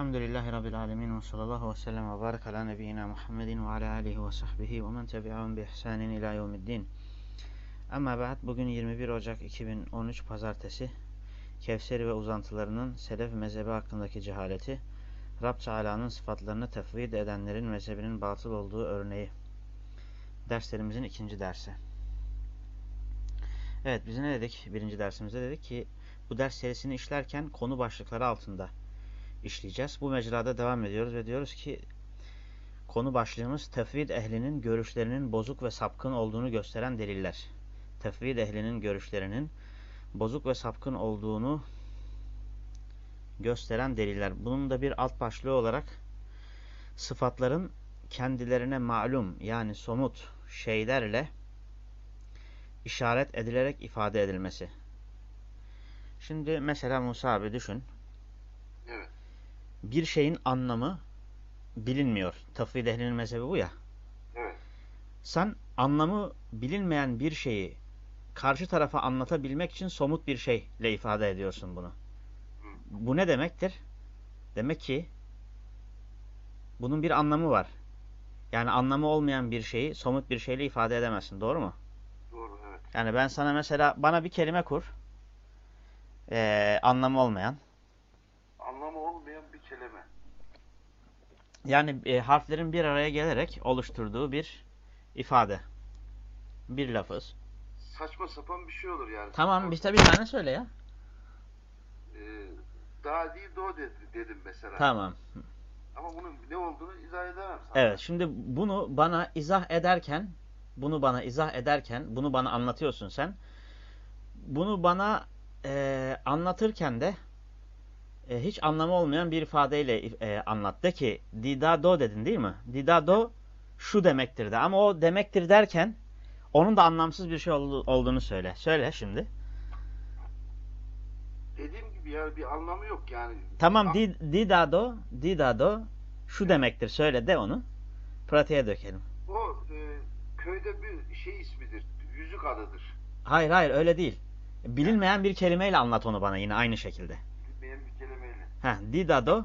Elhamdülillahi Rabbil alemin ve sallallahu ve sellem ve barik ala nebiyyina Muhammedin ve ala alihi ve sahbihi ve men tebi'ahum bi ihsanin ila yevmiddin. Ama ba'd bugün 21 Ocak 2013 Pazartesi. Kevseri ve uzantılarının Selef mezhebi hakkındaki cehaleti, Rab Teala'nın sıfatlarını tefvid edenlerin mezhebinin batıl olduğu örneği. Derslerimizin ikinci dersi. Evet biz ne dedik? Birinci dersimizde dedik ki bu ders serisini işlerken konu başlıkları altında işleyeceğiz. Bu mecrada devam ediyoruz ve diyoruz ki konu başlığımız tefvid ehlinin görüşlerinin bozuk ve sapkın olduğunu gösteren deliller. Tefvid ehlinin görüşlerinin bozuk ve sapkın olduğunu gösteren deliller. Bunun da bir alt başlığı olarak sıfatların kendilerine malum yani somut şeylerle işaret edilerek ifade edilmesi. Şimdi mesela Musa abi düşün. Bir şeyin anlamı bilinmiyor. Tafvid ehlinin mezhebi bu ya. Evet. Sen anlamı bilinmeyen bir şeyi karşı tarafa anlatabilmek için somut bir şeyle ifade ediyorsun bunu. Bu ne demektir? Demek ki bunun bir anlamı var. Yani anlamı olmayan bir şeyi somut bir şeyle ifade edemezsin. Doğru mu? Doğru evet. Yani ben sana mesela bana bir kelime kur. Ee, anlamı olmayan. Anlamı olmayan bir kelime. Yani e, harflerin bir araya gelerek oluşturduğu bir ifade. Bir lafız. Saçma sapan bir şey olur yani. Tamam bir, bir tane söyle ya. Ee, daha değil do dedi, dedim mesela. Tamam. Ama bunun ne olduğunu izah edemem sana. Evet şimdi bunu bana izah ederken bunu bana izah ederken bunu bana anlatıyorsun sen. Bunu bana e, anlatırken de e, hiç anlamı olmayan bir ifadeyle e, anlat. De ki didado dedin değil mi? Didado şu demektir de. Ama o demektir derken onun da anlamsız bir şey olduğunu söyle. Söyle şimdi. Dediğim gibi yani bir anlamı yok yani. Tamam di, didado, didado şu demektir. Söyle de onu. Pratiğe dökelim. O e, köyde bir şey ismidir. Yüzük adıdır. Hayır hayır öyle değil. Bilinmeyen bir kelimeyle anlat onu bana yine aynı şekilde. Heh, didado.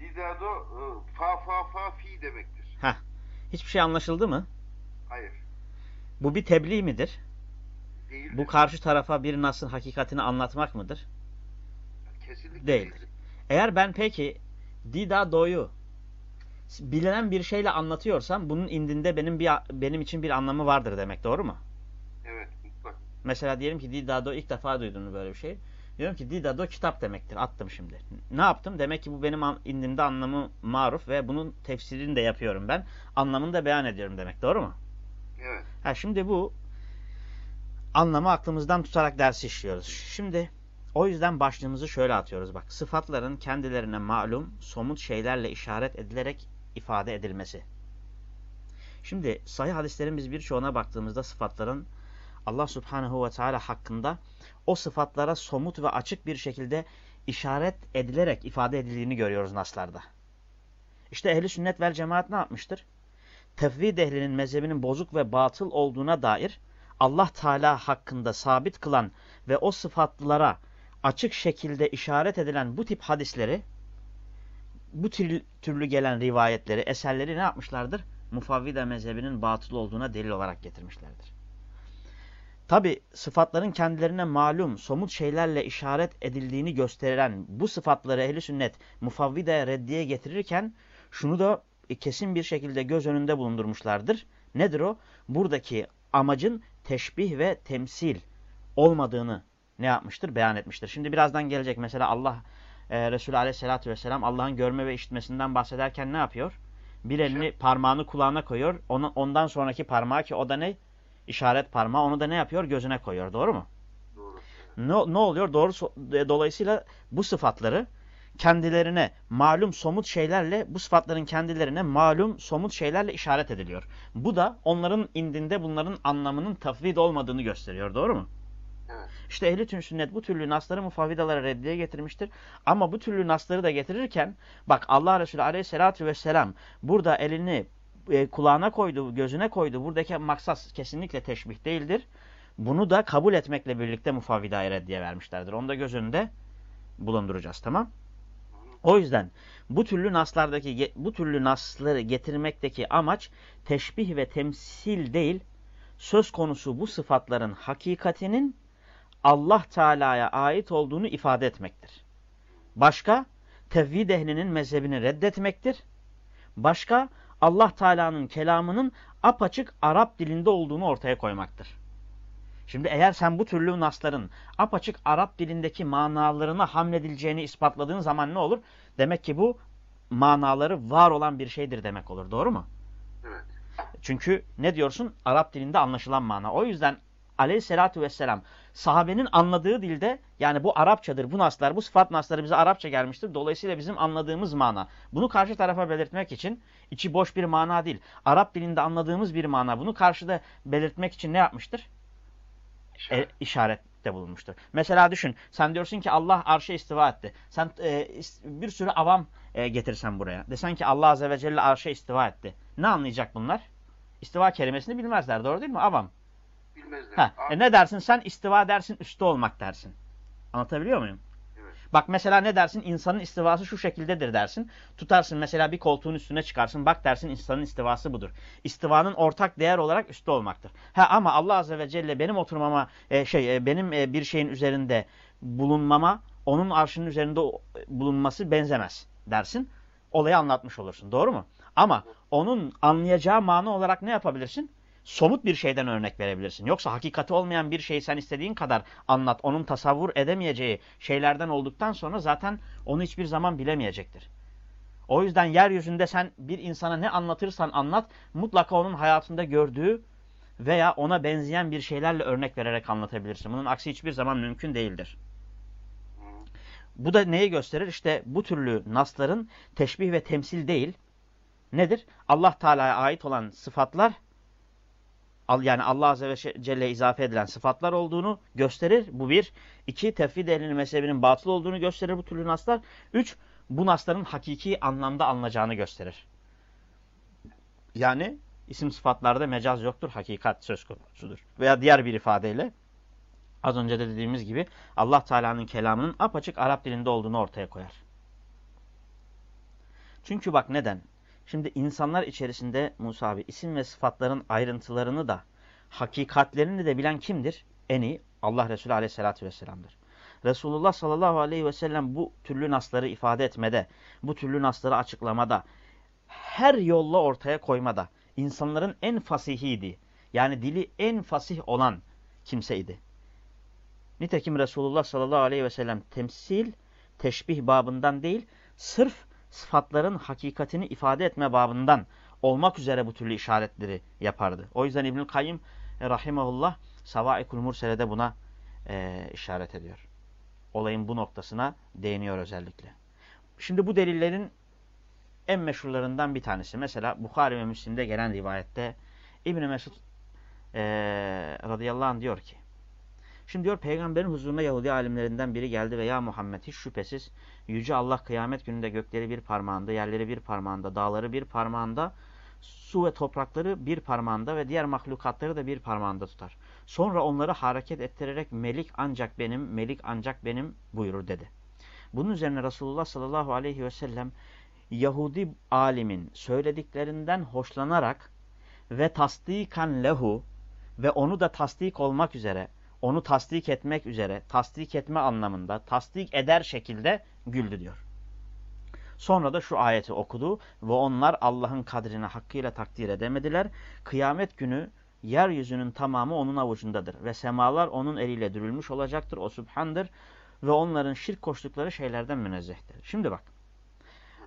Didado e, fa fa fa fi demektir. Heh. Hiçbir şey anlaşıldı mı? Hayır. Bu bir tebliğ midir? Değil. Bu karşı tarafa bir nasıl hakikatini anlatmak mıdır? Kesinlikle Değildir. değildir. Eğer ben peki didado'yu bilinen bir şeyle anlatıyorsam bunun indinde benim bir benim için bir anlamı vardır demek. Doğru mu? Evet mutlak. Mesela diyelim ki Didado ilk defa duydun böyle bir şey. Diyorum ki Didado kitap demektir. Attım şimdi. Ne yaptım? Demek ki bu benim indimde anlamı maruf ve bunun tefsirini de yapıyorum ben. Anlamını da beyan ediyorum demek. Doğru mu? Evet. Ha şimdi bu anlamı aklımızdan tutarak dersi işliyoruz. Şimdi o yüzden başlığımızı şöyle atıyoruz bak. Sıfatların kendilerine malum somut şeylerle işaret edilerek ifade edilmesi. Şimdi sahih hadislerin biz birçoğuna baktığımızda sıfatların Allah subhanehu ve teala hakkında o sıfatlara somut ve açık bir şekilde işaret edilerek ifade edildiğini görüyoruz naslarda. İşte ehli sünnet vel cemaat ne yapmıştır? Tefvid ehlinin mezhebinin bozuk ve batıl olduğuna dair Allah Teala hakkında sabit kılan ve o sıfatlara açık şekilde işaret edilen bu tip hadisleri, bu tür, türlü gelen rivayetleri, eserleri ne yapmışlardır? Mufavvide mezhebinin batıl olduğuna delil olarak getirmişlerdir. Tabi sıfatların kendilerine malum, somut şeylerle işaret edildiğini gösteren bu sıfatları ehli sünnet mufavvide reddiye getirirken şunu da kesin bir şekilde göz önünde bulundurmuşlardır. Nedir o? Buradaki amacın teşbih ve temsil olmadığını ne yapmıştır? Beyan etmiştir. Şimdi birazdan gelecek mesela Allah e, Resulü aleyhissalatü vesselam Allah'ın görme ve işitmesinden bahsederken ne yapıyor? Bir elini parmağını kulağına koyuyor. Ondan sonraki parmağı ki o da ne? İşaret parmağı. Onu da ne yapıyor? Gözüne koyuyor. Doğru mu? Doğru. Ne, ne oluyor? Doğru dolayısıyla bu sıfatları kendilerine malum somut şeylerle bu sıfatların kendilerine malum somut şeylerle işaret ediliyor. Bu da onların indinde bunların anlamının tafvid olmadığını gösteriyor. Doğru mu? Evet. İşte ehli sünnet bu türlü nasları mufavvidalara reddiye getirmiştir. Ama bu türlü nasları da getirirken bak Allah Resulü aleyhissalatü vesselam burada elini e, kulağına koydu, gözüne koydu. Buradaki maksat kesinlikle teşbih değildir. Bunu da kabul etmekle birlikte mufavvidaya reddiye vermişlerdir. Onu da göz önünde bulunduracağız. Tamam? O yüzden bu türlü naslardaki bu türlü nasları getirmekteki amaç teşbih ve temsil değil, söz konusu bu sıfatların hakikatinin Allah Teala'ya ait olduğunu ifade etmektir. Başka tevhid ehlinin mezhebini reddetmektir. Başka Allah Teala'nın kelamının apaçık Arap dilinde olduğunu ortaya koymaktır. Şimdi eğer sen bu türlü nasların apaçık Arap dilindeki manalarına hamledileceğini ispatladığın zaman ne olur? Demek ki bu manaları var olan bir şeydir demek olur. Doğru mu? Evet. Çünkü ne diyorsun? Arap dilinde anlaşılan mana. O yüzden aleyhissalatü vesselam sahabenin anladığı dilde yani bu Arapçadır, bu naslar, bu sıfat nasları bize Arapça gelmiştir. Dolayısıyla bizim anladığımız mana. Bunu karşı tarafa belirtmek için içi boş bir mana değil. Arap dilinde anladığımız bir mana. Bunu karşıda belirtmek için ne yapmıştır? E, işarette bulunmuştur. Mesela düşün sen diyorsun ki Allah arşa istiva etti. Sen e, bir sürü avam e, getirsen buraya. Desen ki Allah azze ve celle arşa istiva etti. Ne anlayacak bunlar? İstiva kelimesini bilmezler. Doğru değil mi? Avam. Bilmezler. Ha, e ne dersin sen? istiva dersin, üstte olmak dersin. Anlatabiliyor muyum? Evet. Bak mesela ne dersin? İnsanın istivası şu şekildedir dersin. Tutarsın mesela bir koltuğun üstüne çıkarsın. Bak dersin insanın istivası budur. İstivanın ortak değer olarak üstte olmaktır. Ha ama Allah azze ve celle benim oturmama e, şey e, benim e, bir şeyin üzerinde bulunmama onun arşının üzerinde bulunması benzemez dersin. Olayı anlatmış olursun. Doğru mu? Ama onun anlayacağı mana olarak ne yapabilirsin? Somut bir şeyden örnek verebilirsin. Yoksa hakikati olmayan bir şeyi sen istediğin kadar anlat. Onun tasavvur edemeyeceği şeylerden olduktan sonra zaten onu hiçbir zaman bilemeyecektir. O yüzden yeryüzünde sen bir insana ne anlatırsan anlat mutlaka onun hayatında gördüğü veya ona benzeyen bir şeylerle örnek vererek anlatabilirsin. Bunun aksi hiçbir zaman mümkün değildir. Bu da neyi gösterir? İşte bu türlü nasların teşbih ve temsil değil. Nedir? Allah Teala'ya ait olan sıfatlar yani Allah Azze ve Celle izafe edilen sıfatlar olduğunu gösterir. Bu bir. İki, tevhid ehlinin mezhebinin batıl olduğunu gösterir bu türlü naslar. Üç, bu nasların hakiki anlamda alınacağını gösterir. Yani isim sıfatlarda mecaz yoktur, hakikat söz konusudur. Veya diğer bir ifadeyle az önce de dediğimiz gibi Allah Teala'nın kelamının apaçık Arap dilinde olduğunu ortaya koyar. Çünkü bak neden? Şimdi insanlar içerisinde Musa abi isim ve sıfatların ayrıntılarını da hakikatlerini de bilen kimdir? En iyi Allah Resulü aleyhissalatü vesselam'dır. Resulullah sallallahu aleyhi ve sellem bu türlü nasları ifade etmede, bu türlü nasları açıklamada, her yolla ortaya koymada insanların en fasihiydi. Yani dili en fasih olan kimseydi. Nitekim Resulullah sallallahu aleyhi ve sellem temsil, teşbih babından değil, sırf sıfatların hakikatini ifade etme babından olmak üzere bu türlü işaretleri yapardı. O yüzden İbnül Kayyim e, rahimahullah Savaikul Mursele'de buna e, işaret ediyor. Olayın bu noktasına değiniyor özellikle. Şimdi bu delillerin en meşhurlarından bir tanesi. Mesela Bukhari ve Müslim'de gelen rivayette İbn Mesud e, radıyallahu anh diyor ki Şimdi diyor peygamberin huzuruna Yahudi alimlerinden biri geldi ve ya Muhammed hiç şüphesiz Yüce Allah kıyamet gününde gökleri bir parmağında, yerleri bir parmağında, dağları bir parmağında, su ve toprakları bir parmağında ve diğer mahlukatları da bir parmağında tutar. Sonra onları hareket ettirerek melik ancak benim, melik ancak benim buyurur dedi. Bunun üzerine Resulullah sallallahu aleyhi ve sellem Yahudi alimin söylediklerinden hoşlanarak ve tasdikan lehu ve onu da tasdik olmak üzere onu tasdik etmek üzere, tasdik etme anlamında, tasdik eder şekilde güldü diyor. Sonra da şu ayeti okudu ve onlar Allah'ın kadrini hakkıyla takdir edemediler. Kıyamet günü yeryüzünün tamamı onun avucundadır ve semalar onun eliyle dürülmüş olacaktır. O subhandır ve onların şirk koştukları şeylerden münezzehtir. Şimdi bak.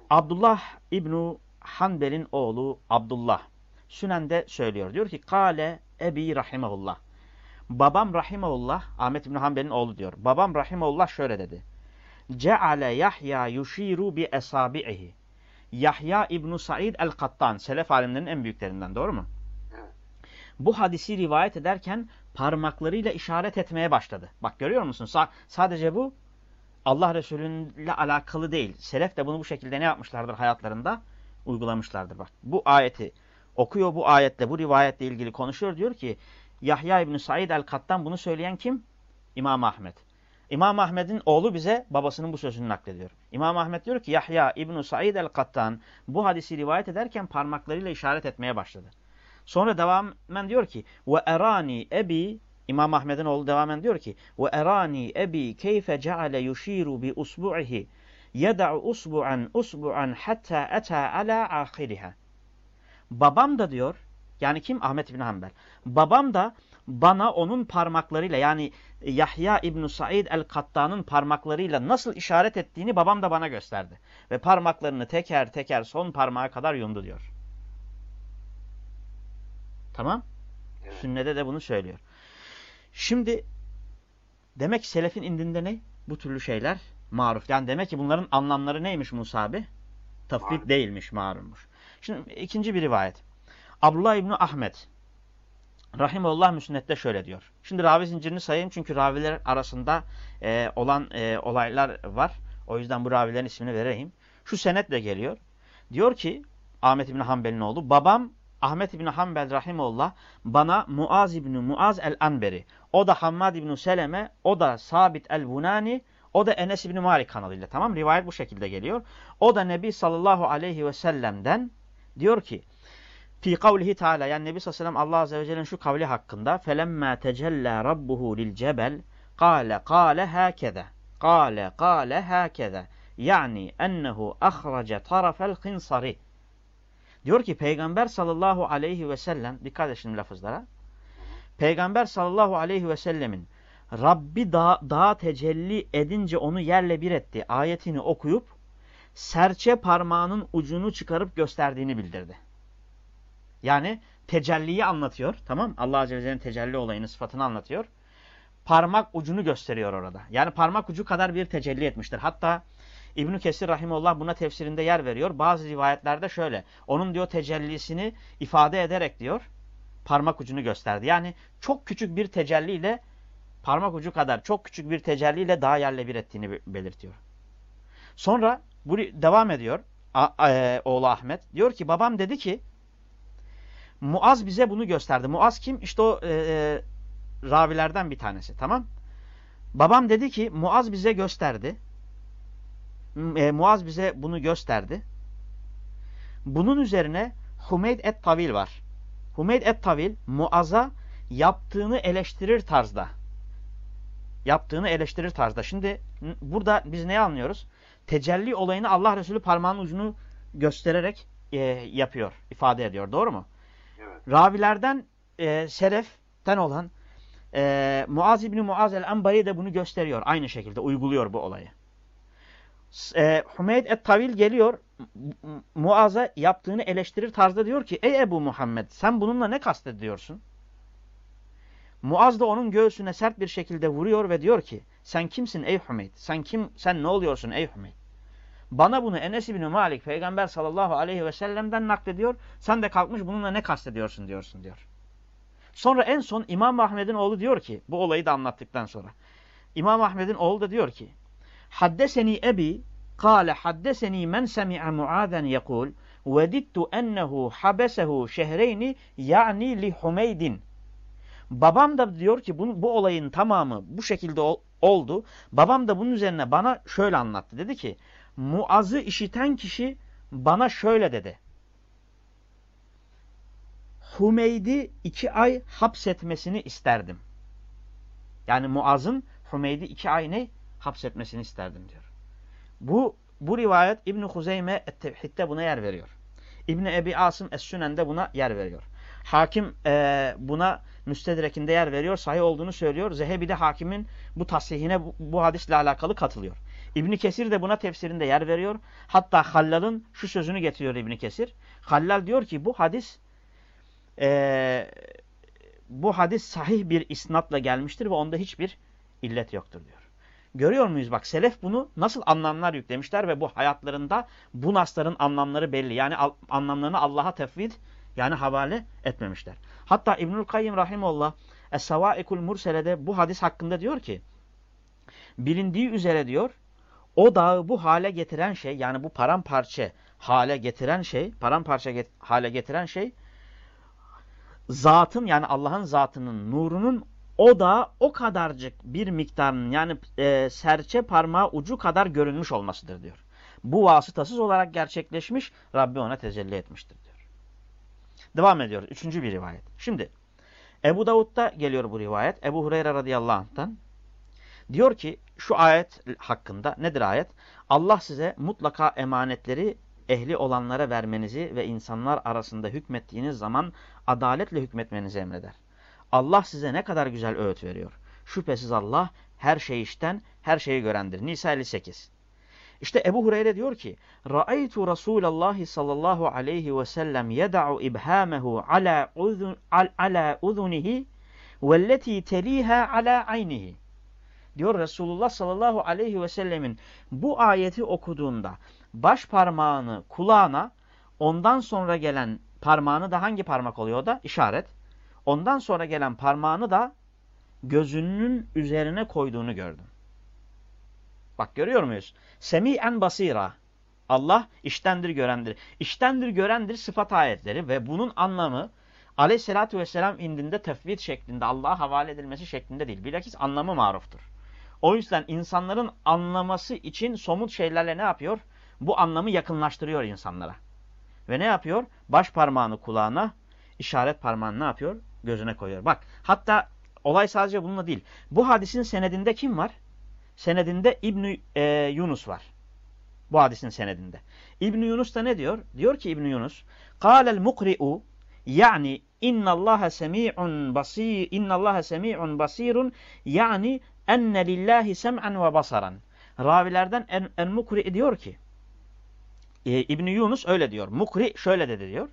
Abdullah İbnu Hanbel'in oğlu Abdullah Sünen'de söylüyor. Diyor ki Kale Ebi Rahimahullah. Babam Rahimullah, Ahmet İbn Hanbel'in oğlu diyor. Babam Rahimullah şöyle dedi. Ceale Yahya yushiru bi esabi'ihi. Yahya İbn Said el-Kattan, selef alimlerinin en büyüklerinden doğru mu? Bu hadisi rivayet ederken parmaklarıyla işaret etmeye başladı. Bak görüyor musun? Sa sadece bu Allah Resulü'yle alakalı değil. Selef de bunu bu şekilde ne yapmışlardır hayatlarında? Uygulamışlardır. Bak bu ayeti okuyor bu ayette, bu rivayetle ilgili konuşuyor. Diyor ki Yahya İbni Said el-Kat'tan bunu söyleyen kim? İmam Ahmet. İmam Ahmet'in oğlu bize babasının bu sözünü naklediyor. İmam Ahmet diyor ki Yahya İbn Said el-Kattan bu hadisi rivayet ederken parmaklarıyla işaret etmeye başladı. Sonra devamen diyor ki ve erani ebi İmam Ahmet'in oğlu devamen diyor ki ve erani ebi keyfe ceale yushiru bi usbu'ihi yeda'u usbu'an usbu'an hatta ata ala ahiriha. Babam da diyor yani kim? Ahmet İbn Hanbel. Babam da bana onun parmaklarıyla yani Yahya İbn Said el-Kattan'ın parmaklarıyla nasıl işaret ettiğini babam da bana gösterdi. Ve parmaklarını teker teker son parmağa kadar yumdu diyor. Tamam? Sünnede de bunu söylüyor. Şimdi demek selefin indinde ne? Bu türlü şeyler maruf. Yani demek ki bunların anlamları neymiş Musa abi? Maruf. değilmiş, marummuş. Şimdi ikinci bir rivayet. Abdullah İbni Ahmet Rahimullah Müsnet'te şöyle diyor. Şimdi ravi zincirini sayayım çünkü raviler arasında e, olan e, olaylar var. O yüzden bu ravilerin ismini vereyim. Şu senetle geliyor. Diyor ki Ahmet İbni Hanbel'in oğlu. Babam Ahmet İbni Hanbel Rahimullah bana Muaz İbni Muaz el-Anberi. O da Hammad İbni Seleme. O da Sabit el-Bunani. O da Enes İbni Malik kanalıyla. Tamam Rivayet bu şekilde geliyor. O da Nebi sallallahu aleyhi ve sellem'den diyor ki Fi kavlihi Teala yani Nebi sallallahu aleyhi ve sellem Allah azze ve celle'nin şu kavli hakkında felemma tecella rabbuhu lil cebel kâle kâle hâkeze kâle kâle hâkeze yani ennehu ahrace tarafel khinsari diyor ki Peygamber sallallahu aleyhi ve sellem dikkat edin lafızlara Peygamber sallallahu aleyhi ve sellemin Rabbi da dağa tecelli edince onu yerle bir etti ayetini okuyup serçe parmağının ucunu çıkarıp gösterdiğini bildirdi. Yani tecelliyi anlatıyor. Tamam Allah Azze ve Celle'nin tecelli olayını, sıfatını anlatıyor. Parmak ucunu gösteriyor orada. Yani parmak ucu kadar bir tecelli etmiştir. Hatta İbn Kesir Rahimullah buna tefsirinde yer veriyor. Bazı rivayetlerde şöyle. Onun diyor tecellisini ifade ederek diyor parmak ucunu gösterdi. Yani çok küçük bir tecelliyle parmak ucu kadar çok küçük bir tecelliyle daha yerle bir ettiğini belirtiyor. Sonra bu devam ediyor. A, e, oğlu Ahmet diyor ki babam dedi ki Muaz bize bunu gösterdi. Muaz kim? İşte o e, e, ravilerden bir tanesi. Tamam. Babam dedi ki Muaz bize gösterdi. E, Muaz bize bunu gösterdi. Bunun üzerine Humeyd et-Tavil var. Humeyd et-Tavil Muaz'a yaptığını eleştirir tarzda. Yaptığını eleştirir tarzda. Şimdi burada biz ne anlıyoruz? Tecelli olayını Allah Resulü parmağının ucunu göstererek e, yapıyor, ifade ediyor. Doğru mu? Ravilerden e, Selef'ten olan e, Muaz İbni Muaz el-Enbari de bunu gösteriyor. Aynı şekilde uyguluyor bu olayı. E, Hümeyd et-Tavil geliyor Muaz'a yaptığını eleştirir tarzda diyor ki Ey Ebu Muhammed sen bununla ne kastediyorsun? Muaz da onun göğsüne sert bir şekilde vuruyor ve diyor ki sen kimsin ey Hümeyd? Sen kim sen ne oluyorsun ey Hümeyd? Bana bunu Enes İbni Malik Peygamber sallallahu aleyhi ve sellem'den naklediyor. Sen de kalkmış bununla ne kastediyorsun diyorsun diyor. Sonra en son İmam Ahmed'in oğlu diyor ki bu olayı da anlattıktan sonra. İmam Ahmed'in oğlu da diyor ki Haddeseni ebi kâle haddeseni men semi'a muazen yekul vedittu ennehu habesehu şehreyni yani li Humeydin. Babam da diyor ki bu, bu olayın tamamı bu şekilde ol, oldu. Babam da bunun üzerine bana şöyle anlattı. Dedi ki Muaz'ı işiten kişi bana şöyle dedi. Humeyd'i iki ay hapsetmesini isterdim. Yani Muaz'ın Humeyd'i iki ay ne? Hapsetmesini isterdim diyor. Bu bu rivayet İbn Huzeyme et-Tevhid'de buna yer veriyor. İbn Ebi Asım Es-Sünen'de buna yer veriyor. Hakim e, buna müstedrekinde yer veriyor. Sahih olduğunu söylüyor. Zehebi de hakimin bu tasihine bu, bu hadisle alakalı katılıyor. İbni Kesir de buna tefsirinde yer veriyor. Hatta Hallal'ın şu sözünü getiriyor İbni Kesir. Hallal diyor ki bu hadis e, bu hadis sahih bir isnatla gelmiştir ve onda hiçbir illet yoktur diyor. Görüyor muyuz bak selef bunu nasıl anlamlar yüklemişler ve bu hayatlarında bu nasların anlamları belli. Yani anlamlarını Allah'a tefvid yani havale etmemişler. Hatta İbnül Kayyim Rahimullah Es-Savaikul Mursele'de bu hadis hakkında diyor ki bilindiği üzere diyor o dağı bu hale getiren şey yani bu paramparça hale getiren şey paramparça get hale getiren şey zatın yani Allah'ın zatının nurunun o da o kadarcık bir miktarının yani e, serçe parmağı ucu kadar görünmüş olmasıdır diyor. Bu vasıtasız olarak gerçekleşmiş Rabbi ona tecelli etmiştir diyor. Devam ediyoruz. Üçüncü bir rivayet. Şimdi Ebu Davud'da geliyor bu rivayet. Ebu Hureyre radıyallahu anh'tan. Diyor ki şu ayet hakkında nedir ayet? Allah size mutlaka emanetleri ehli olanlara vermenizi ve insanlar arasında hükmettiğiniz zaman adaletle hükmetmenizi emreder. Allah size ne kadar güzel öğüt veriyor. Şüphesiz Allah her şey işten, her şeyi görendir. Nisa 58. İşte Ebu Hureyre diyor ki, Ra'aytu Resulallah sallallahu aleyhi ve sellem yeda'u ibhamehu ala, uzun, al, ala uzunihi velleti teliha ala aynihi. Diyor Resulullah sallallahu aleyhi ve sellemin bu ayeti okuduğunda baş parmağını kulağına ondan sonra gelen parmağını da hangi parmak oluyor da? işaret. Ondan sonra gelen parmağını da gözünün üzerine koyduğunu gördüm. Bak görüyor muyuz? Semi'en basira. Allah iştendir görendir. İştendir görendir sıfat ayetleri ve bunun anlamı aleyhissalatü vesselam indinde tefvid şeklinde Allah'a havale edilmesi şeklinde değil. Bilakis anlamı maruftur. O yüzden insanların anlaması için somut şeylerle ne yapıyor? Bu anlamı yakınlaştırıyor insanlara. Ve ne yapıyor? Baş parmağını kulağına, işaret parmağını ne yapıyor? Gözüne koyuyor. Bak hatta olay sadece bununla değil. Bu hadisin senedinde kim var? Senedinde İbn e, Yunus var. Bu hadisin senedinde. İbn Yunus da ne diyor? Diyor ki İbn Yunus, "Kâle'l mukri'u yani innallaha semi'un basir innallaha semi'un basirun yani enne lillahi sem'an ve basaran." Ravilerden en, en mukri diyor ki e, İbn Yunus öyle diyor. Mukri şöyle dedi diyor.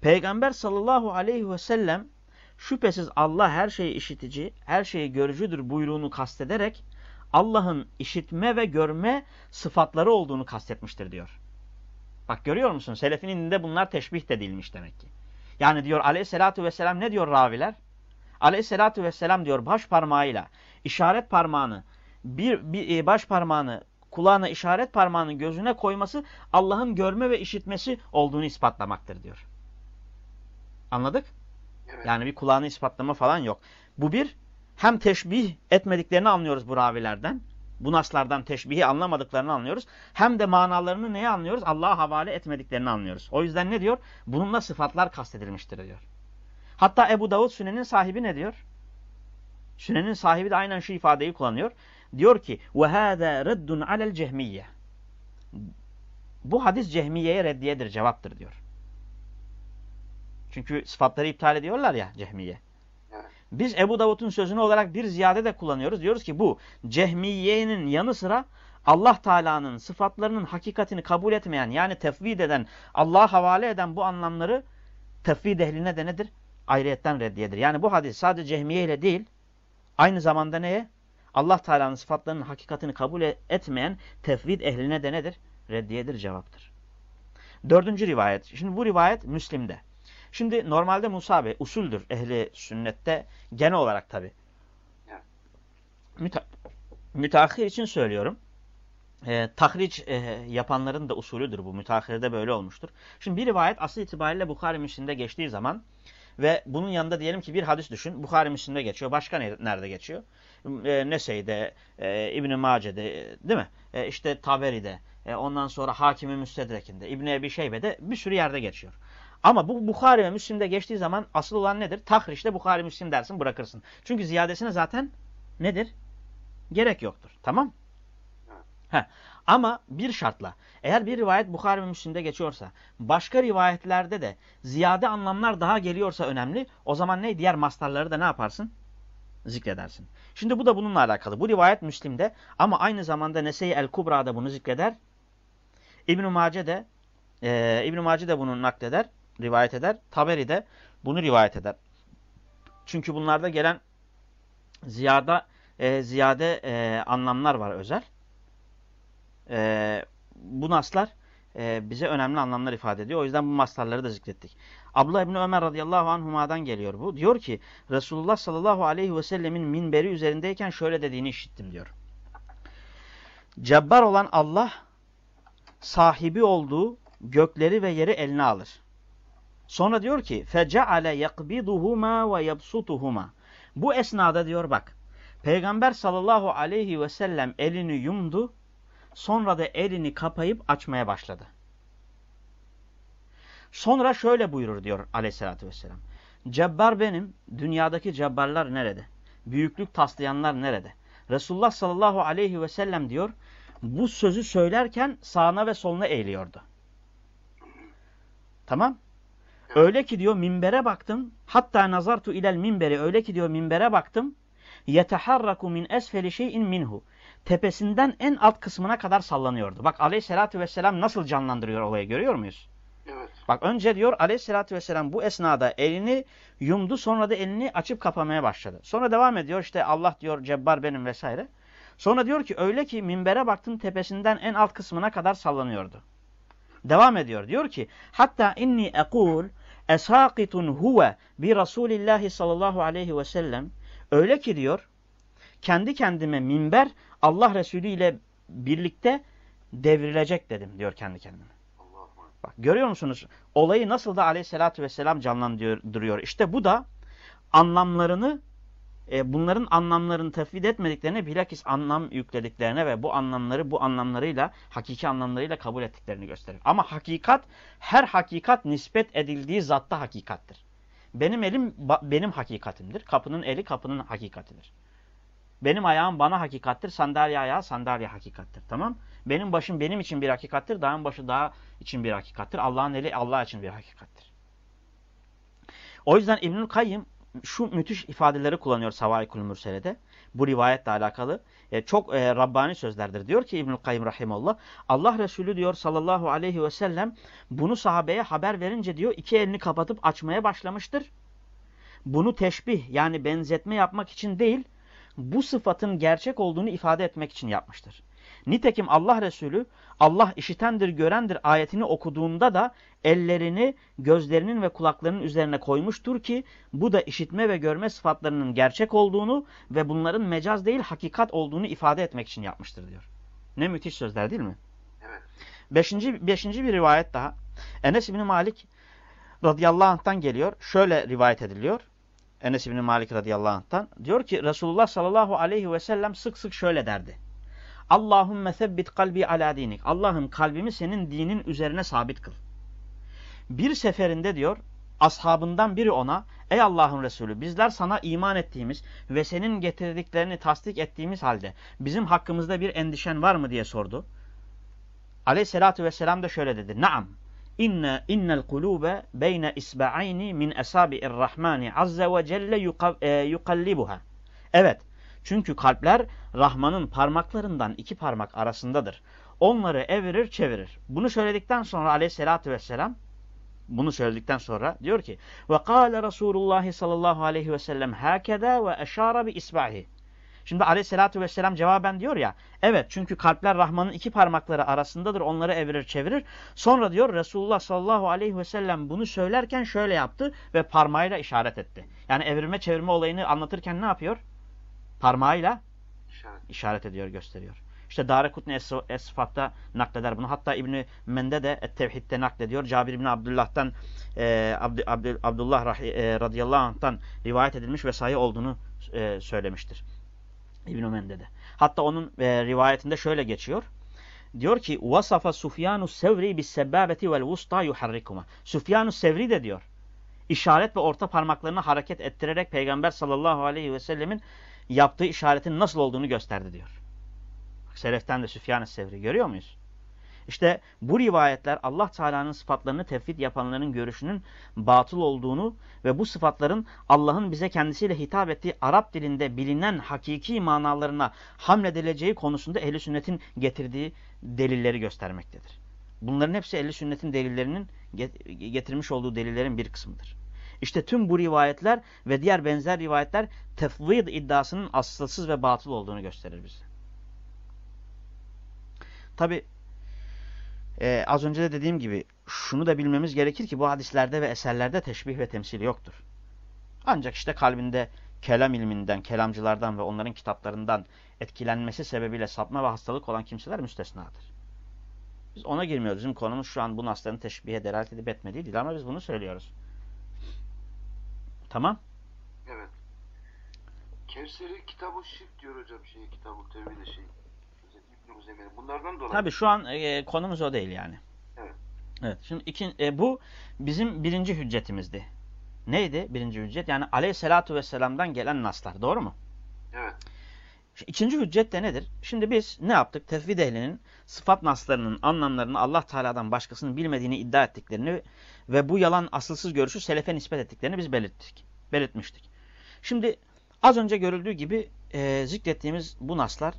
Peygamber sallallahu aleyhi ve sellem şüphesiz Allah her şeyi işitici, her şeyi görücüdür buyruğunu kastederek Allah'ın işitme ve görme sıfatları olduğunu kastetmiştir diyor. Bak görüyor musun? Selefin indinde bunlar teşbih de edilmiş demek ki. Yani diyor aleyhissalatü vesselam ne diyor raviler? Aleyhissalatü vesselam diyor baş parmağıyla işaret parmağını bir, bir e, baş parmağını kulağına işaret parmağını gözüne koyması Allah'ın görme ve işitmesi olduğunu ispatlamaktır diyor. Anladık? Evet. Yani bir kulağını ispatlama falan yok. Bu bir hem teşbih etmediklerini anlıyoruz bu ravilerden. Bu naslardan teşbihi anlamadıklarını anlıyoruz. Hem de manalarını neye anlıyoruz? Allah'a havale etmediklerini anlıyoruz. O yüzden ne diyor? Bununla sıfatlar kastedilmiştir diyor. Hatta Ebu Davud Sünen'in sahibi ne diyor? Sünen'in sahibi de aynen şu ifadeyi kullanıyor. Diyor ki وَهَذَا رَدٌّ عَلَى الْجَهْمِيَّ Bu hadis cehmiyeye reddiyedir, cevaptır diyor. Çünkü sıfatları iptal ediyorlar ya cehmiye. Evet. Biz Ebu Davud'un sözünü olarak bir ziyade de kullanıyoruz. Diyoruz ki bu cehmiyenin yanı sıra Allah Teala'nın sıfatlarının hakikatini kabul etmeyen yani tefvid eden, Allah'a havale eden bu anlamları tefvid ehline de nedir? Ayrıyetten reddiyedir. Yani bu hadis sadece cehmiye ile değil, aynı zamanda neye? Allah Teala'nın sıfatlarının hakikatini kabul e- etmeyen tefvid ehline de nedir? Reddiyedir, cevaptır. Dördüncü rivayet. Şimdi bu rivayet Müslim'de. Şimdi normalde musabe usuldür ehli sünnette genel olarak tabi. Müta müteahhir için söylüyorum. E, tahriç e, yapanların da usulüdür bu. Müteahhirde böyle olmuştur. Şimdi bir rivayet asıl itibariyle Bukhari Müslim'de geçtiği zaman ve bunun yanında diyelim ki bir hadis düşün. Bukhari Müslim'de geçiyor. Başka ne, nerede geçiyor? E, Nesey'de, e, İbn-i Mace'de değil mi? E, işte Taberi'de, e, ondan sonra Hakimi Müstedrek'inde, İbn-i Ebi Şeybe'de bir sürü yerde geçiyor. Ama bu Bukhari ve Müslim'de geçtiği zaman asıl olan nedir? Tahrişte Bukhari Müslim dersin bırakırsın. Çünkü ziyadesine zaten nedir? Gerek yoktur. Tamam? Heh. Ama bir şartla. Eğer bir rivayet Bukhari ve Müslim'de geçiyorsa, başka rivayetlerde de ziyade anlamlar daha geliyorsa önemli. O zaman ne? Diğer mastarları da ne yaparsın? Zikredersin. Şimdi bu da bununla alakalı. Bu rivayet Müslim'de ama aynı zamanda Nese-i El-Kubra'da bunu zikreder. İbn-i Mace de, e, İbn Mace de bunu nakleder rivayet eder. Taberi de bunu rivayet eder. Çünkü bunlarda gelen ziyade e, ziyade e, anlamlar var özel. E, bu naslar e, bize önemli anlamlar ifade ediyor. O yüzden bu mastarları da zikrettik. Abdullah İbni Ömer radıyallahu anhuma'dan geliyor bu. Diyor ki Resulullah sallallahu aleyhi ve sellemin minberi üzerindeyken şöyle dediğini işittim diyor. Cebbar olan Allah sahibi olduğu gökleri ve yeri eline alır. Sonra diyor ki yakbiduhuma ve yabsutuhuma. Bu esnada diyor bak. Peygamber sallallahu aleyhi ve sellem elini yumdu. Sonra da elini kapayıp açmaya başladı. Sonra şöyle buyurur diyor aleyhissalatü vesselam. Cebbar benim. Dünyadaki cebbarlar nerede? Büyüklük taslayanlar nerede? Resulullah sallallahu aleyhi ve sellem diyor. Bu sözü söylerken sağına ve soluna eğiliyordu. Tamam. Öyle ki diyor minbere baktım. Hatta nazartu ilel minberi. Öyle ki diyor minbere baktım. Yeteharraku min esfeli şeyin minhu. Tepesinden en alt kısmına kadar sallanıyordu. Bak aleyhissalatü vesselam nasıl canlandırıyor olayı görüyor muyuz? Evet. Bak önce diyor aleyhissalatü vesselam bu esnada elini yumdu sonra da elini açıp kapamaya başladı. Sonra devam ediyor işte Allah diyor cebbar benim vesaire. Sonra diyor ki öyle ki minbere baktım tepesinden en alt kısmına kadar sallanıyordu. Devam ediyor diyor ki hatta inni ekul esaqitun huve bi Resulillahi sallallahu aleyhi ve sellem öyle ki diyor kendi kendime minber Allah Resulü ile birlikte devrilecek dedim diyor kendi. Allah'ım. Bak görüyor musunuz? Olayı nasıl da aleyhissalatü vesselam canlandırıyor. İşte bu da anlamlarını e, bunların anlamlarını tefvid etmediklerine bilakis anlam yüklediklerine ve bu anlamları bu anlamlarıyla hakiki anlamlarıyla kabul ettiklerini gösterir. Ama hakikat her hakikat nispet edildiği zatta hakikattir. Benim elim benim hakikatimdir. Kapının eli kapının hakikatidir. Benim ayağım bana hakikattir. Sandalye ayağı sandalye hakikattir. Tamam? Benim başım benim için bir hakikattir. Dağın başı dağ için bir hakikattir. Allah'ın eli Allah için bir hakikattir. O yüzden İbnül Kayyım şu müthiş ifadeleri kullanıyor Savaikul Mürsele'de. Bu rivayetle alakalı. E, çok e, Rabbani sözlerdir. Diyor ki İbnül Kayyım Rahimullah. Allah Resulü diyor sallallahu aleyhi ve sellem bunu sahabeye haber verince diyor iki elini kapatıp açmaya başlamıştır. Bunu teşbih yani benzetme yapmak için değil bu sıfatın gerçek olduğunu ifade etmek için yapmıştır. Nitekim Allah Resulü Allah işitendir, görendir ayetini okuduğunda da ellerini gözlerinin ve kulaklarının üzerine koymuştur ki bu da işitme ve görme sıfatlarının gerçek olduğunu ve bunların mecaz değil hakikat olduğunu ifade etmek için yapmıştır diyor. Ne müthiş sözler değil mi? Evet. Beşinci, beşinci bir rivayet daha. Enes İbni Malik radıyallahu anh'tan geliyor. Şöyle rivayet ediliyor. Enes İbni Malik radıyallahu anh'tan. Diyor ki Resulullah sallallahu aleyhi ve sellem sık sık şöyle derdi. Allahümme sebbit kalbi ala dinik. Allah'ım kalbimi senin dinin üzerine sabit kıl. Bir seferinde diyor ashabından biri ona ey Allah'ın Resulü bizler sana iman ettiğimiz ve senin getirdiklerini tasdik ettiğimiz halde bizim hakkımızda bir endişen var mı diye sordu. Aleyhissalatü vesselam da şöyle dedi. Naam. İnne innel kulube beyne isba'ayni min esabi'ir rahmani azze ve celle e, yukallibuha. Evet. Çünkü kalpler Rahman'ın parmaklarından iki parmak arasındadır. Onları evirir çevirir. Bunu söyledikten sonra aleyhissalatü vesselam bunu söyledikten sonra diyor ki ve kâle Resulullah sallallahu aleyhi ve sellem hâkeda ve eşâra bi isbahi. Şimdi aleyhissalatü vesselam cevaben diyor ya evet çünkü kalpler Rahman'ın iki parmakları arasındadır onları evirir çevirir. Sonra diyor Resulullah sallallahu aleyhi ve sellem bunu söylerken şöyle yaptı ve parmağıyla işaret etti. Yani evirme çevirme olayını anlatırken ne yapıyor? Parmağıyla İşaret. işaret ediyor, gösteriyor. İşte Darekutni Es- Esfat'ta nakleder bunu. Hatta İbni Mende de Et-Tevhid'de naklediyor. Cabir İbni Abdullah'tan e, Abd, Abd, Abdullah e, radıyallahu anh'tan rivayet edilmiş ve sahih olduğunu e, söylemiştir. İbn-i Mende'de. Hatta onun e, rivayetinde şöyle geçiyor. Diyor ki vasafa Sufyanu Sevri bis sebabeti vel vusta yuharrikuma. Sufyanu Sevri de diyor. İşaret ve orta parmaklarını hareket ettirerek Peygamber sallallahu aleyhi ve sellemin yaptığı işaretin nasıl olduğunu gösterdi diyor. Seleften de Süfyan-ı Sevri görüyor muyuz? İşte bu rivayetler Allah Teala'nın sıfatlarını tevhid yapanların görüşünün batıl olduğunu ve bu sıfatların Allah'ın bize kendisiyle hitap ettiği Arap dilinde bilinen hakiki manalarına hamledileceği konusunda ehli sünnetin getirdiği delilleri göstermektedir. Bunların hepsi ehli sünnetin delillerinin getirmiş olduğu delillerin bir kısmıdır. İşte tüm bu rivayetler ve diğer benzer rivayetler tefvid iddiasının asılsız ve batıl olduğunu gösterir bize. Tabi e, az önce de dediğim gibi şunu da bilmemiz gerekir ki bu hadislerde ve eserlerde teşbih ve temsil yoktur. Ancak işte kalbinde kelam ilminden, kelamcılardan ve onların kitaplarından etkilenmesi sebebiyle sapma ve hastalık olan kimseler müstesnadır. Biz ona girmiyoruz. Bizim konumuz şu an bu hastalığın teşbihe delalet edip etmediği değil ama biz bunu söylüyoruz. Tamam. Evet. Kevser'i kitabı şirk diyor hocam şey kitabı tevhide şey. İbn-i Uzeyme'nin. Bunlardan dolayı. Tabi şu an e, konumuz o değil yani. Evet. Evet. Şimdi iki, e, bu bizim birinci hüccetimizdi. Neydi birinci hüccet? Yani aleyhissalatu vesselam'dan gelen naslar. Doğru mu? Evet. İkinci hüccet de nedir? Şimdi biz ne yaptık? Tevhid ehlinin sıfat naslarının anlamlarını Allah Teala'dan başkasının bilmediğini iddia ettiklerini ve bu yalan asılsız görüşü selefe nispet ettiklerini biz belirttik. Belirtmiştik. Şimdi az önce görüldüğü gibi e, zikrettiğimiz bu naslar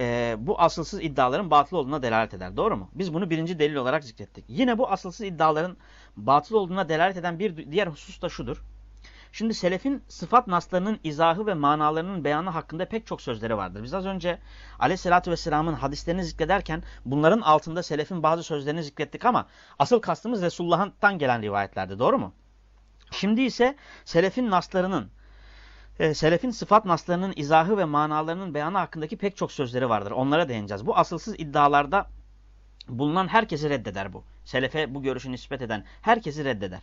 e, bu asılsız iddiaların batıl olduğuna delalet eder. Doğru mu? Biz bunu birinci delil olarak zikrettik. Yine bu asılsız iddiaların batıl olduğuna delalet eden bir diğer husus da şudur. Şimdi selefin sıfat naslarının izahı ve manalarının beyanı hakkında pek çok sözleri vardır. Biz az önce aleyhissalatü vesselamın hadislerini zikrederken bunların altında selefin bazı sözlerini zikrettik ama asıl kastımız Resulullah'tan gelen rivayetlerdi. Doğru mu? Şimdi ise selefin naslarının e, selefin sıfat naslarının izahı ve manalarının beyanı hakkındaki pek çok sözleri vardır. Onlara değineceğiz. Bu asılsız iddialarda bulunan herkesi reddeder bu. Selefe bu görüşü nispet eden herkesi reddeder.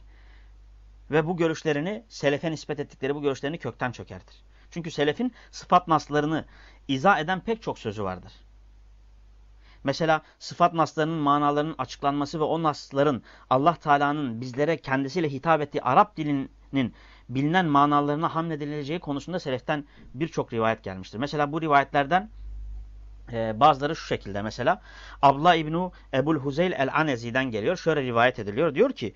Ve bu görüşlerini, selefe nispet ettikleri bu görüşlerini kökten çökertir. Çünkü selefin sıfat naslarını izah eden pek çok sözü vardır. Mesela sıfat naslarının manalarının açıklanması ve o nasların Allah Teala'nın bizlere kendisiyle hitap ettiği Arap dilinin bilinen manalarına hamledileceği konusunda seleften birçok rivayet gelmiştir. Mesela bu rivayetlerden e, bazıları şu şekilde mesela Abla İbnu Ebul Huzeyl el-Anezi'den geliyor. Şöyle rivayet ediliyor. Diyor ki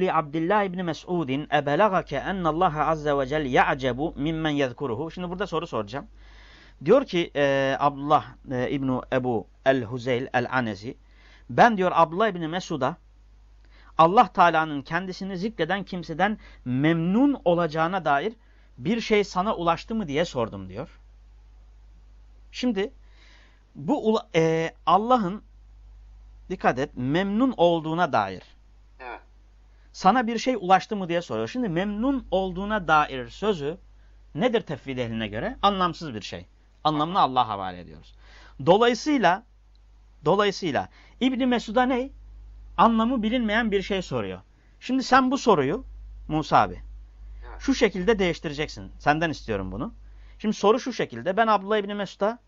li Abdullah ibn Mes'udin ebelagake ennallaha azze ve cel ya'cebu mimmen yezkuruhu. Şimdi burada soru soracağım. Diyor ki e, Abdullah e, İbnu Ebu el-Huzeyl el-Anezi ben diyor Abdullah İbni Mesud'a Allah Teala'nın kendisini zikreden kimseden memnun olacağına dair bir şey sana ulaştı mı diye sordum diyor. Şimdi bu e, Allah'ın dikkat et memnun olduğuna dair Evet. sana bir şey ulaştı mı diye soruyor. Şimdi memnun olduğuna dair sözü nedir tefvid ehline göre? Anlamsız bir şey. Anlamını Allah'a havale ediyoruz. Dolayısıyla dolayısıyla İbni Mesud'a ne? Anlamı bilinmeyen bir şey soruyor. Şimdi sen bu soruyu Musa abi Evet. şu şekilde değiştireceksin. Senden istiyorum bunu. Şimdi soru şu şekilde. Ben Abdullah İbni Mesud'a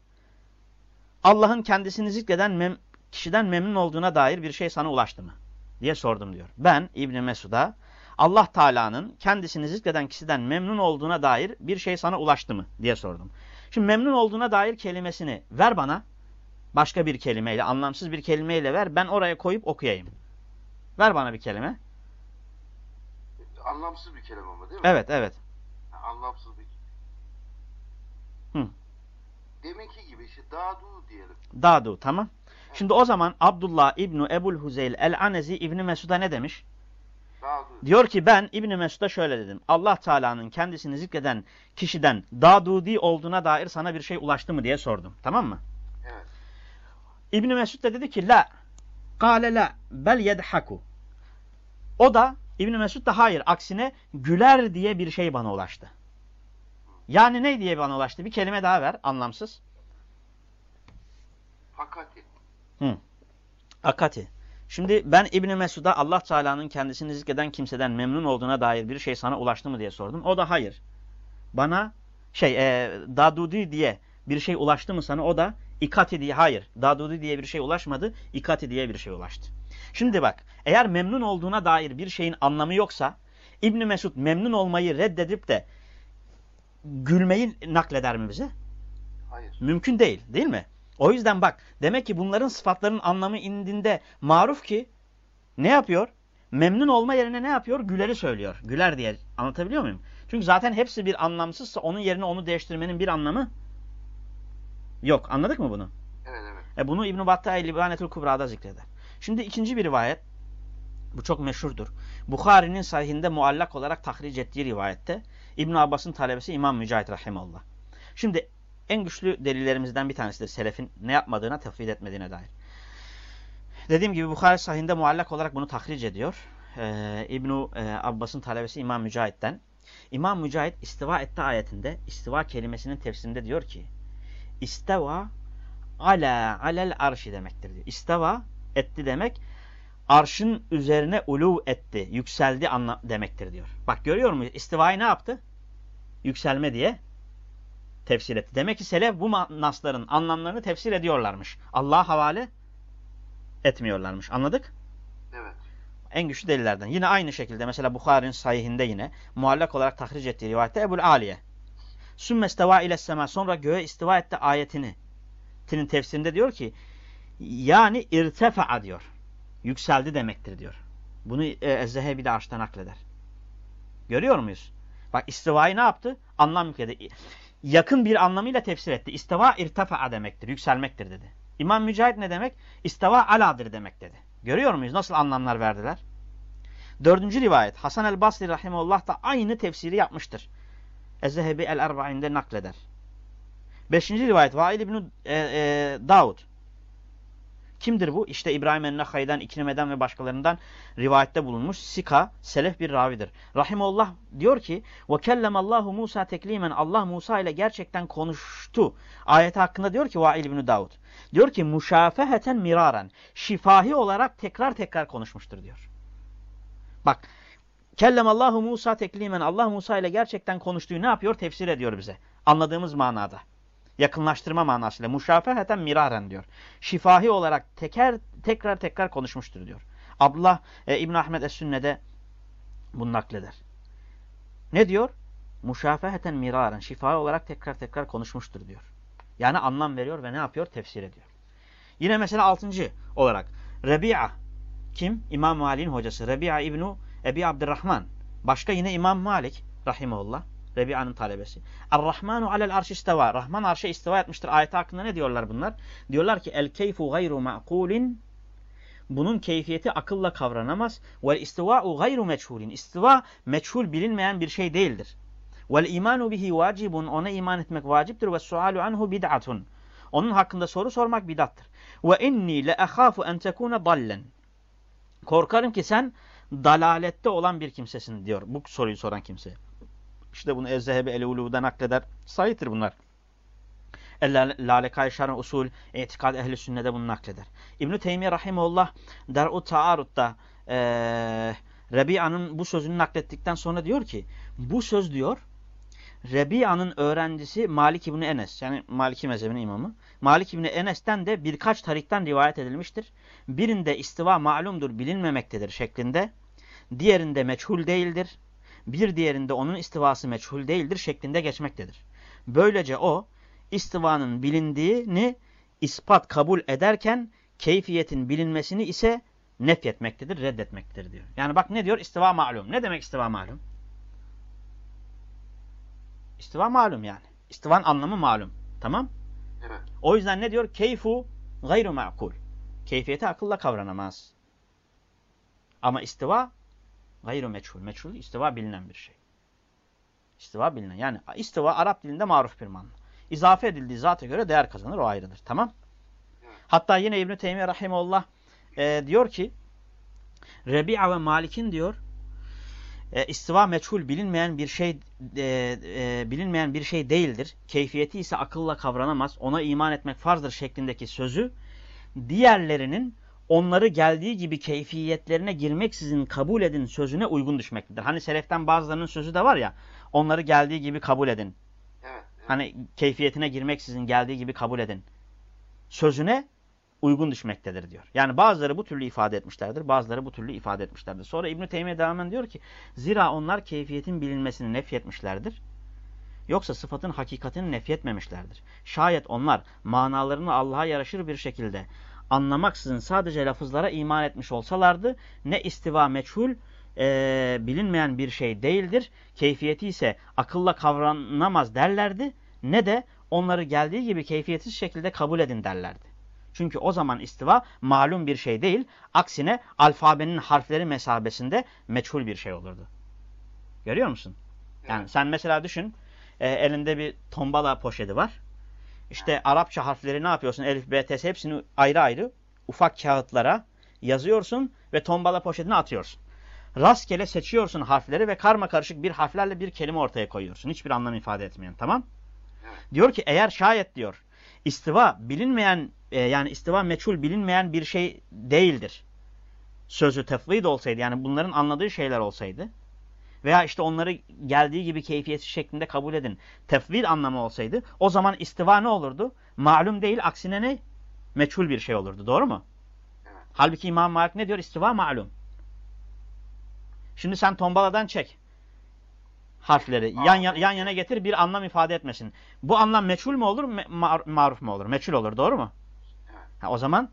Allah'ın kendisini zikreden mem kişiden memnun olduğuna dair bir şey sana ulaştı mı? diye sordum diyor. Ben İbni Mesud'a Allah Teala'nın kendisini zikreden kişiden memnun olduğuna dair bir şey sana ulaştı mı diye sordum. Şimdi memnun olduğuna dair kelimesini ver bana. Başka bir kelimeyle, anlamsız bir kelimeyle ver. Ben oraya koyup okuyayım. Ver bana bir kelime. Anlamsız bir kelime ama değil mi? Evet, evet. Ha, Anlamsız bir Hı. Deminki gibi işte dadu diyelim. Dadu, tamam. Şimdi o zaman Abdullah İbni Ebul Huzeyl el-Anezi İbni Mesud'a ne demiş? Dadu. Diyor ki ben İbni Mesud'a şöyle dedim. Allah Teala'nın kendisini zikreden kişiden Dadudi olduğuna dair sana bir şey ulaştı mı diye sordum. Tamam mı? Evet. İbni Mesud da dedi ki la. Kale la bel yedhaku. O da İbni Mesud da hayır aksine güler diye bir şey bana ulaştı. Yani ne diye bana ulaştı? Bir kelime daha ver anlamsız. Fakati. Akati. Şimdi ben İbni Mesud'a Allah Teala'nın kendisini zikreden kimseden memnun olduğuna dair bir şey sana ulaştı mı diye sordum. O da hayır. Bana şey e, Dadudi diye bir şey ulaştı mı sana? O da İkati diye hayır. Dadudi diye bir şey ulaşmadı. İkati diye bir şey ulaştı. Şimdi bak eğer memnun olduğuna dair bir şeyin anlamı yoksa İbni Mesud memnun olmayı reddedip de gülmeyi nakleder mi bize? Hayır. Mümkün değil değil mi? O yüzden bak demek ki bunların sıfatlarının anlamı indinde maruf ki ne yapıyor? Memnun olma yerine ne yapıyor? Güleri söylüyor. Güler diye anlatabiliyor muyum? Çünkü zaten hepsi bir anlamsızsa onun yerine onu değiştirmenin bir anlamı yok. Anladık mı bunu? Evet evet. E bunu İbn-i Battah İbanetül Kubra'da zikreder. Şimdi ikinci bir rivayet. Bu çok meşhurdur. Bukhari'nin sahihinde muallak olarak tahric ettiği rivayette İbn Abbas'ın talebesi İmam Mücahit Rahimallah. Şimdi en güçlü delillerimizden bir tanesi de selefin ne yapmadığına tefvid etmediğine dair. Dediğim gibi Bukhari sahihinde muallak olarak bunu tahric ediyor. Ee, İbn e, Abbas'ın talebesi İmam Mücahit'ten. İmam Mücahit istiva etti ayetinde istiva kelimesinin tefsirinde diyor ki İsteva ala alel arşi demektir diyor. İsteva etti demek arşın üzerine ulu etti, yükseldi anla demektir diyor. Bak görüyor muyuz? İstivayı ne yaptı? Yükselme diye tefsir etti. Demek ki selef bu nasların anlamlarını tefsir ediyorlarmış. Allah'a havale etmiyorlarmış. Anladık? Evet. En güçlü delillerden. Yine aynı şekilde mesela Bukhari'nin sahihinde yine muallak olarak tahric ettiği rivayette Ebul Aliye. Sümme isteva ile sema sonra göğe istiva etti ayetini. Tinin tefsirinde diyor ki yani irtefa'a diyor. Yükseldi demektir diyor. Bunu e, Zehebi de Arş'tan nakleder. Görüyor muyuz? Bak istivayı ne yaptı? Anlam yükledi. Yakın bir anlamıyla tefsir etti. İstiva irtefa'a demektir. Yükselmektir dedi. İmam Mücahit ne demek? İstava aladır demek dedi. Görüyor muyuz? Nasıl anlamlar verdiler? Dördüncü rivayet. Hasan el-Basri rahimullah da aynı tefsiri yapmıştır. Ez-Zehebi el-Erba'inde nakleder. Beşinci rivayet. Vail İbni e, e, Davud. Kimdir bu? İşte İbrahim el-Nakhay'dan, İkrime'den ve başkalarından rivayette bulunmuş. Sika, selef bir ravidir. Rahimullah diyor ki وَكَلَّمَ اللّٰهُ Musa teklimen Allah Musa ile gerçekten konuştu. Ayeti hakkında diyor ki Vail İbni Davud. Diyor ki muşafeheten miraren. Şifahi olarak tekrar tekrar konuşmuştur diyor. Bak. Kellemallahu Musa teklimen. Allah Musa ile gerçekten konuştuğu ne yapıyor? Tefsir ediyor bize. Anladığımız manada. Yakınlaştırma manasıyla. Muşafeheten miraren diyor. Şifahi olarak teker, tekrar tekrar konuşmuştur diyor. Abdullah e, İbn Ahmed Es-Sünne'de bunu nakleder. Ne diyor? Muşafeheten miraren. Şifahi olarak tekrar tekrar konuşmuştur diyor. Yani anlam veriyor ve ne yapıyor? Tefsir ediyor. Yine mesela altıncı olarak Rebi'a kim? İmam Malik'in hocası. Rebi'a İbnu Ebi Abdurrahman. Başka yine İmam Malik rahimahullah. Rebi'a'nın talebesi. Er-Rahmanu alel arş isteva. Rahman arşa istiva etmiştir. Ayeti hakkında ne diyorlar bunlar? Diyorlar ki el keyfu gayru ma'kulin. Bunun keyfiyeti akılla kavranamaz. Vel istiva'u gayru meçhulin. İstiva meçhul bilinmeyen bir şey değildir. Vel imanu bihi vacibun. Ona iman etmek vaciptir ve sualu anhu bid'atun. Onun hakkında soru sormak bidattır. Ve inni le ahafu en tekune dallen. Korkarım ki sen dalalette olan bir kimsesin diyor bu soruyu soran kimse. İşte bunu Ezzehebi el-Ulu'da nakleder. Sayıtır bunlar. Lale Şar'ın usul, itikad ehli sünnede bunu nakleder. İbn-i Teymiye Rahimullah Der'u Ta'arut'ta e, Rebi'a'nın bu sözünü naklettikten sonra diyor ki bu söz diyor Rebi'a'nın öğrencisi Malik İbni Enes yani Maliki mezhebinin imamı. Malik İbni Enes'ten de birkaç tarikten rivayet edilmiştir. Birinde istiva malumdur bilinmemektedir şeklinde. Diğerinde meçhul değildir. Bir diğerinde onun istivası meçhul değildir şeklinde geçmektedir. Böylece o istivanın bilindiğini ispat kabul ederken keyfiyetin bilinmesini ise nefyetmektedir, reddetmektedir diyor. Yani bak ne diyor? İstiva malum. Ne demek istiva malum? İstiva malum yani. İstivanın anlamı malum. Tamam? Evet. O yüzden ne diyor? Keyfu gayru ma'kul. Keyfiyeti akılla kavranamaz. Ama istiva gayru meçhul. Meçhul istiva bilinen bir şey. İstiva bilinen. Yani istiva Arap dilinde maruf bir manada. İzafe edildiği zata göre değer kazanır. O ayrıdır. Tamam? Hatta yine İbn-i Teymiye Rahimullah e, diyor ki Rebi'a ve Malik'in diyor e, istiva meçhul bilinmeyen bir şey e, e, bilinmeyen bir şey değildir. Keyfiyeti ise akılla kavranamaz. Ona iman etmek farzdır şeklindeki sözü diğerlerinin onları geldiği gibi keyfiyetlerine girmeksizin kabul edin sözüne uygun düşmektedir. Hani seleften bazılarının sözü de var ya onları geldiği gibi kabul edin. Evet. evet. Hani keyfiyetine girmeksizin geldiği gibi kabul edin. Sözüne uygun düşmektedir diyor. Yani bazıları bu türlü ifade etmişlerdir. Bazıları bu türlü ifade etmişlerdir. Sonra İbn-i Teymiye devamen diyor ki zira onlar keyfiyetin bilinmesini nefyetmişlerdir. Yoksa sıfatın hakikatini nefyetmemişlerdir. Şayet onlar manalarını Allah'a yaraşır bir şekilde anlamaksızın sadece lafızlara iman etmiş olsalardı ne istiva meçhul e, bilinmeyen bir şey değildir. Keyfiyeti ise akılla kavranamaz derlerdi. Ne de onları geldiği gibi keyfiyetsiz şekilde kabul edin derlerdi. Çünkü o zaman istiva malum bir şey değil. Aksine alfabenin harfleri mesabesinde meçhul bir şey olurdu. Görüyor musun? Yani sen mesela düşün. E, elinde bir tombala poşeti var. İşte Arapça harfleri ne yapıyorsun? Elif, B, T, hepsini ayrı ayrı ufak kağıtlara yazıyorsun ve tombala poşetine atıyorsun. Rastgele seçiyorsun harfleri ve karma karışık bir harflerle bir kelime ortaya koyuyorsun. Hiçbir anlam ifade etmeyen. Tamam? Diyor ki eğer şayet diyor istiva bilinmeyen e, yani istiva meçhul bilinmeyen bir şey değildir. Sözü tefvid olsaydı yani bunların anladığı şeyler olsaydı veya işte onları geldiği gibi keyfiyeti şeklinde kabul edin. Tefvid anlamı olsaydı o zaman istiva ne olurdu? Malum değil aksine ne? Meçhul bir şey olurdu. Doğru mu? Halbuki İmam Malik ne diyor? İstiva malum. Şimdi sen tombaladan çek harfleri. Yan, yan, yan yana getir bir anlam ifade etmesin. Bu anlam meçhul mu olur, me- mar- maruf mu olur? Meçhul olur. Doğru mu? Ha, o zaman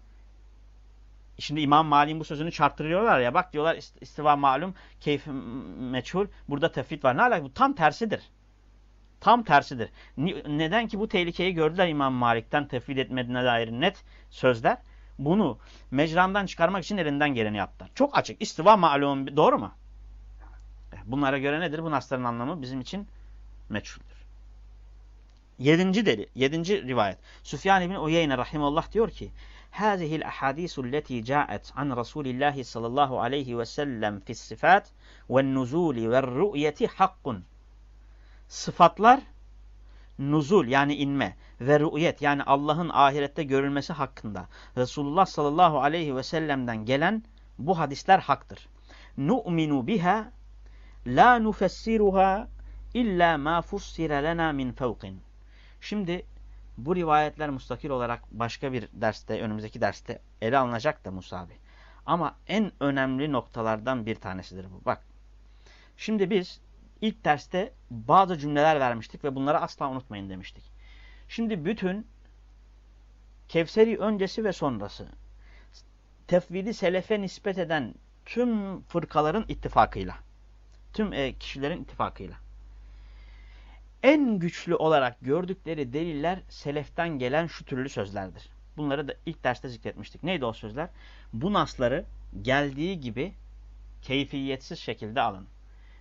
şimdi İmam Malik'in bu sözünü çarptırıyorlar ya. Bak diyorlar ist- istiva malum, keyfi meçhul. Burada tefrit var. Ne alaka? Bu tam tersidir. Tam tersidir. Neden ki bu tehlikeyi gördüler İmam Malik'ten tefvid etmediğine dair net sözler. Bunu mecramdan çıkarmak için elinden geleni yaptılar. Çok açık. İstiva malum. Doğru mu? Bunlara göre nedir? Bu nasların anlamı bizim için meçhuldür. Yedinci deli, yedinci rivayet. Süfyan ibn Uyeyne rahimallah diyor ki هذه الأحاديث التي جاءت عن رسول الله صلى الله عليه وسلم في الصفات والنزول والرؤية حق Sıfatlar, nuzul yani inme ve rü'yet yani Allah'ın ahirette görülmesi hakkında Resulullah sallallahu aleyhi ve sellem'den gelen bu hadisler haktır. Nu'minu biha la nufessiruha illa ma fussira lena min fevkin. Şimdi bu rivayetler mustakil olarak başka bir derste, önümüzdeki derste ele alınacak da Musa abi. Ama en önemli noktalardan bir tanesidir bu. Bak. Şimdi biz ilk derste bazı cümleler vermiştik ve bunları asla unutmayın demiştik. Şimdi bütün Kevseri öncesi ve sonrası tefvidi selefe nispet eden tüm fırkaların ittifakıyla, tüm e, kişilerin ittifakıyla en güçlü olarak gördükleri deliller seleften gelen şu türlü sözlerdir. Bunları da ilk derste zikretmiştik. Neydi o sözler? Bu nasları geldiği gibi keyfiyetsiz şekilde alın.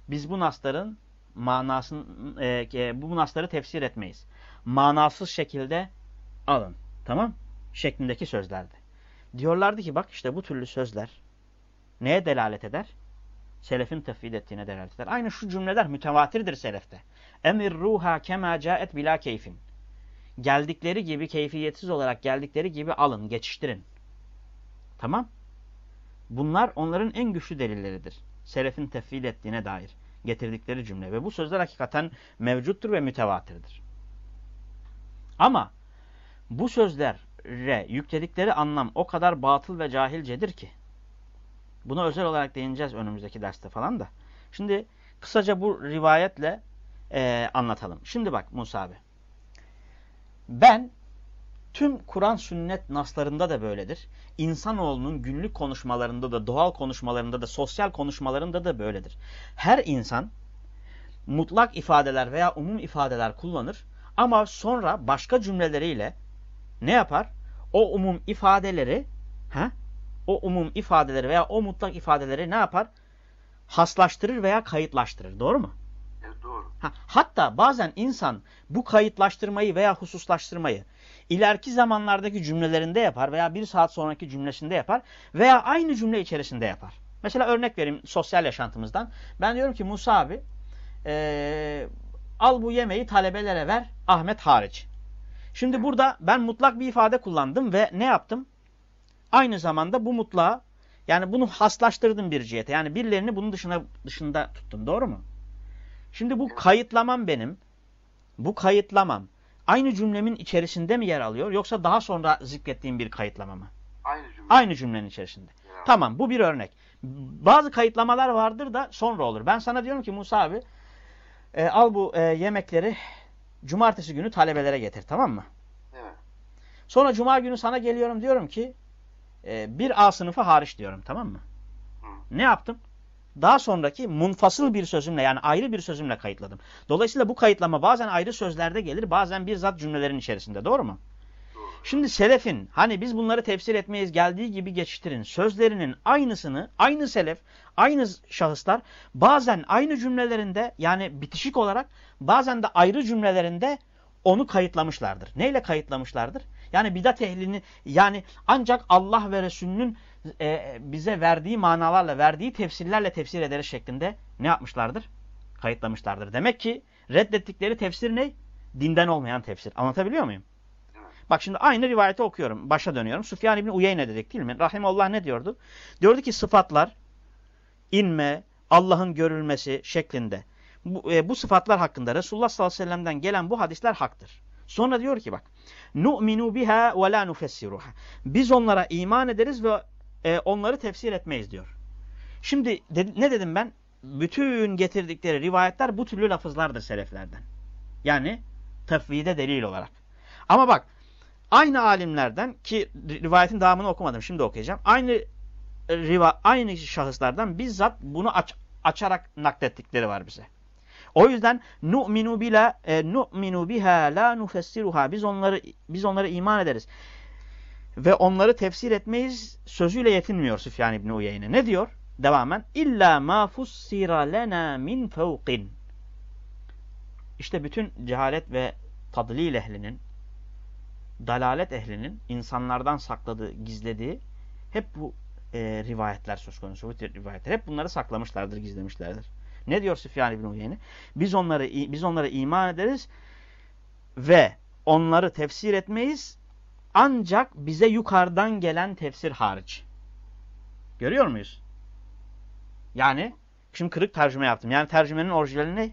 Biz bu nasların manasını, e, e, bu nasları tefsir etmeyiz. Manasız şekilde alın. Tamam? Şeklindeki sözlerdi. Diyorlardı ki bak işte bu türlü sözler neye delalet eder? Selefin tefvid ettiğine delalet eder. Aynı şu cümleler mütevatirdir selefte. Emir ruha kema caet bila keyfin. Geldikleri gibi keyfiyetsiz olarak geldikleri gibi alın, geçiştirin. Tamam? Bunlar onların en güçlü delilleridir. Selefin tefvid ettiğine dair getirdikleri cümle. Ve bu sözler hakikaten mevcuttur ve mütevatirdir. Ama bu sözlere yükledikleri anlam o kadar batıl ve cahilcedir ki. Buna özel olarak değineceğiz önümüzdeki derste falan da. Şimdi kısaca bu rivayetle e, anlatalım. Şimdi bak Musa abi. Ben tüm Kur'an sünnet naslarında da böyledir. İnsanoğlunun günlük konuşmalarında da, doğal konuşmalarında da, sosyal konuşmalarında da böyledir. Her insan mutlak ifadeler veya umum ifadeler kullanır ama sonra başka cümleleriyle ne yapar? O umum ifadeleri he? o umum ifadeleri veya o mutlak ifadeleri ne yapar? Haslaştırır veya kayıtlaştırır. Doğru mu? Doğru. Ha, hatta bazen insan bu kayıtlaştırmayı veya hususlaştırmayı ileriki zamanlardaki cümlelerinde yapar veya bir saat sonraki cümlesinde yapar veya aynı cümle içerisinde yapar. Mesela örnek vereyim sosyal yaşantımızdan. Ben diyorum ki Musa abi ee, al bu yemeği talebelere ver Ahmet hariç. Şimdi burada ben mutlak bir ifade kullandım ve ne yaptım? Aynı zamanda bu mutlağı yani bunu haslaştırdım bir cihete. Yani birilerini bunun dışına dışında tuttum. Doğru mu? Şimdi bu kayıtlamam benim. Bu kayıtlamam aynı cümlemin içerisinde mi yer alıyor yoksa daha sonra zikrettiğim bir kayıtlama mı? Aynı cümle. Aynı cümlenin içerisinde. Ya. Tamam bu bir örnek. Bazı kayıtlamalar vardır da sonra olur. Ben sana diyorum ki Musa abi e, al bu e, yemekleri cumartesi günü talebelere getir tamam mı? Evet. Sonra cuma günü sana geliyorum diyorum ki e, bir A sınıfı hariç diyorum tamam mı? Hı. Ne yaptım? Daha sonraki munfasıl bir sözümle yani ayrı bir sözümle kayıtladım. Dolayısıyla bu kayıtlama bazen ayrı sözlerde gelir bazen bizzat cümlelerin içerisinde doğru mu? Şimdi selefin hani biz bunları tefsir etmeyiz geldiği gibi geçiştirin sözlerinin aynısını aynı selef aynı şahıslar bazen aynı cümlelerinde yani bitişik olarak bazen de ayrı cümlelerinde onu kayıtlamışlardır. Neyle kayıtlamışlardır? Yani bidat ehlini yani ancak Allah ve Resulünün e, bize verdiği manalarla verdiği tefsirlerle tefsir ederiz şeklinde ne yapmışlardır? Kayıtlamışlardır. Demek ki reddettikleri tefsir ne? Dinden olmayan tefsir. Anlatabiliyor muyum? Bak şimdi aynı rivayeti okuyorum. Başa dönüyorum. Süfyan İbni Uyeyne dedik değil mi? Rahimallah ne diyordu? Diyordu ki sıfatlar, inme, Allah'ın görülmesi şeklinde. Bu, e, bu sıfatlar hakkında Resulullah sallallahu aleyhi ve sellem'den gelen bu hadisler haktır. Sonra diyor ki bak. Nu'minu biha ve la nufessiruha. Biz onlara iman ederiz ve e, onları tefsir etmeyiz diyor. Şimdi de, ne dedim ben? Bütün getirdikleri rivayetler bu türlü lafızlardır seleflerden. Yani tefvide delil olarak. Ama bak aynı alimlerden ki rivayetin devamını okumadım şimdi okuyacağım. Aynı riva aynı şahıslardan bizzat bunu aç, açarak naklettikleri var bize. O yüzden nu'minu bila e, nu'minu biha la nufessiruha biz onları biz onları iman ederiz. Ve onları tefsir etmeyiz sözüyle yetinmiyor Süfyan İbni Uyeyne. Ne diyor? Devamen illa ma fussira lena min fevqin. İşte bütün cehalet ve tadlil ehlinin dalalet ehlinin insanlardan sakladığı, gizlediği hep bu e, rivayetler söz konusu. Bu rivayetler. Hep bunları saklamışlardır, gizlemişlerdir. Ne diyor Süfyan İbn Uyeyne? Biz onları biz onlara iman ederiz ve onları tefsir etmeyiz ancak bize yukarıdan gelen tefsir hariç. Görüyor muyuz? Yani şimdi kırık tercüme yaptım. Yani tercümenin orijinali ne?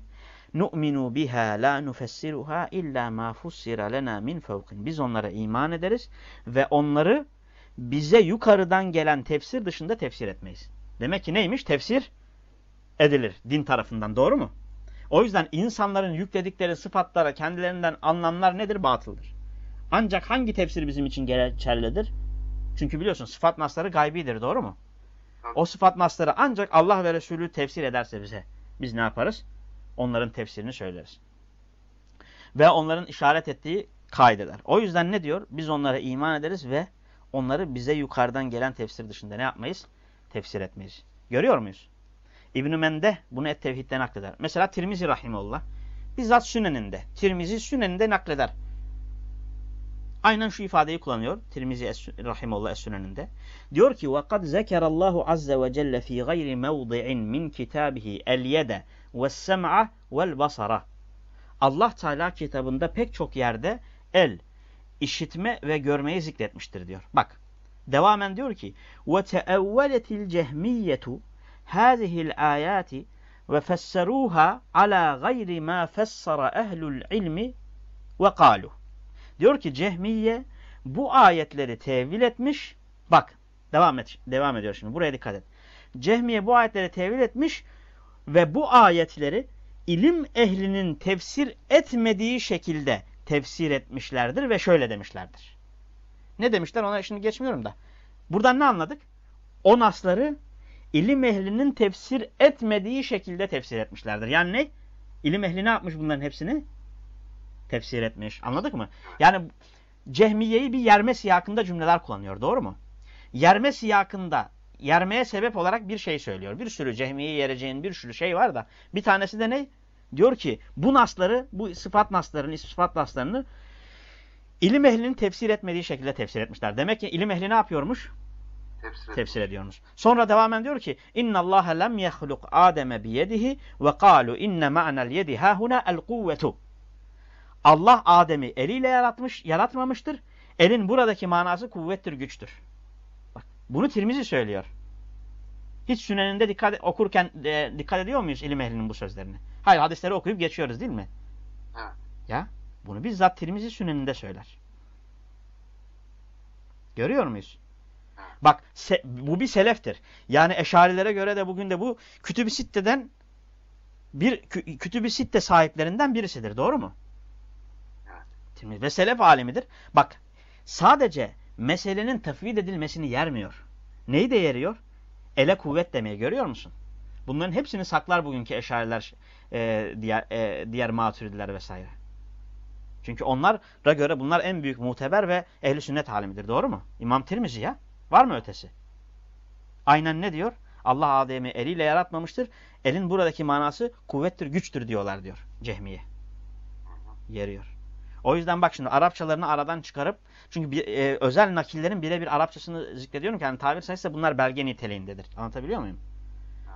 Nu'minu biha la nufessiruha illa ma fussira lena min fevkin. Biz onlara iman ederiz ve onları bize yukarıdan gelen tefsir dışında tefsir etmeyiz. Demek ki neymiş? Tefsir edilir din tarafından. Doğru mu? O yüzden insanların yükledikleri sıfatlara kendilerinden anlamlar nedir? Batıldır. Ancak hangi tefsir bizim için geçerlidir? Çünkü biliyorsun sıfat nasları gaybidir. Doğru mu? O sıfat nasları ancak Allah ve Resulü tefsir ederse bize biz ne yaparız? Onların tefsirini söyleriz. Ve onların işaret ettiği kaideler. O yüzden ne diyor? Biz onlara iman ederiz ve onları bize yukarıdan gelen tefsir dışında ne yapmayız? Tefsir etmeyiz. Görüyor muyuz? İbn-i Mende bunu et tevhidden nakleder. Mesela Tirmizi Rahimullah bizzat Sünen'inde, Tirmizi Sünen'inde nakleder. Aynen şu ifadeyi kullanıyor Tirmizi Rahimullah Es-Sünen'inde. Diyor ki وَقَدْ ذَكَرَ اللّٰهُ عَزَّ وَجَلَّ ف۪ي غَيْرِ مَوْضِعٍ مِنْ كِتَابِهِ الْيَدَ وَالسَّمْعَ وَالْبَصَرَ Allah Teala kitabında pek çok yerde el, işitme ve görmeyi zikretmiştir diyor. Bak, devamen diyor ki وَتَأَوَّلَتِ الْجَهْمِيَّةُ هَذِهِ الْآيَاتِ وَفَسَّرُوهَا عَلَى غَيْرِ مَا فَسَّرَ أَهْلُ الْعِلْمِ وَقَالُوا Diyor ki Cehmiye bu ayetleri tevil etmiş. Bak devam et devam ediyor şimdi. Buraya dikkat et. Cehmiye bu ayetleri tevil etmiş ve bu ayetleri ilim ehlinin tefsir etmediği şekilde tefsir etmişlerdir ve şöyle demişlerdir. Ne demişler ona şimdi geçmiyorum da. Buradan ne anladık? O nasları ilim ehlinin tefsir etmediği şekilde tefsir etmişlerdir. Yani ne? İlim ehli ne yapmış bunların hepsini? Tefsir etmiş. Anladık mı? Yani cehmiyeyi bir yerme siyakında cümleler kullanıyor. Doğru mu? Yerme siyakında yermeye sebep olarak bir şey söylüyor. Bir sürü cehmiye yereceğin bir sürü şey var da bir tanesi de ne? Diyor ki bu nasları, bu sıfat naslarını, sıfat naslarını ilim ehlinin tefsir etmediği şekilde tefsir etmişler. Demek ki ilim ehli ne yapıyormuş? Tefsir, Tefsir ediyormuş. Sonra devamen diyor ki İnna Allah lem yehluk Adem'e biyedihi ve kalu inne ma'nel yedi hahuna el kuvvetu. Allah Adem'i eliyle yaratmış, yaratmamıştır. Elin buradaki manası kuvvettir, güçtür. Bak, bunu Tirmizi söylüyor. Hiç süneninde dikkat okurken e, dikkat ediyor muyuz ilim ehlinin bu sözlerini? Hayır, hadisleri okuyup geçiyoruz değil mi? Evet. Ya, bunu bizzat Tirmizi süneninde söyler. Görüyor muyuz? Bak, bu bir seleftir. Yani eşarilere göre de bugün de bu kütüb-i sitteden bir kütüb-i sitte sahiplerinden birisidir. Doğru mu? Tirmizi ve selef alemidir. Bak sadece meselenin tefvid edilmesini yermiyor. Neyi de yeriyor? Ele kuvvet demeye görüyor musun? Bunların hepsini saklar bugünkü eşariler, e, diğer, e, diğer maturidiler vesaire. Çünkü onlara göre bunlar en büyük muteber ve ehli sünnet alemidir. Doğru mu? İmam Tirmizi ya. Var mı ötesi? Aynen ne diyor? Allah Adem'i eliyle yaratmamıştır. Elin buradaki manası kuvvettir, güçtür diyorlar diyor Cehmiye. Yeriyor. O yüzden bak şimdi Arapçalarını aradan çıkarıp çünkü bir, e, özel nakillerin birebir Arapçasını zikrediyorum ki yani tabir sayısı bunlar belge niteliğindedir. Anlatabiliyor muyum?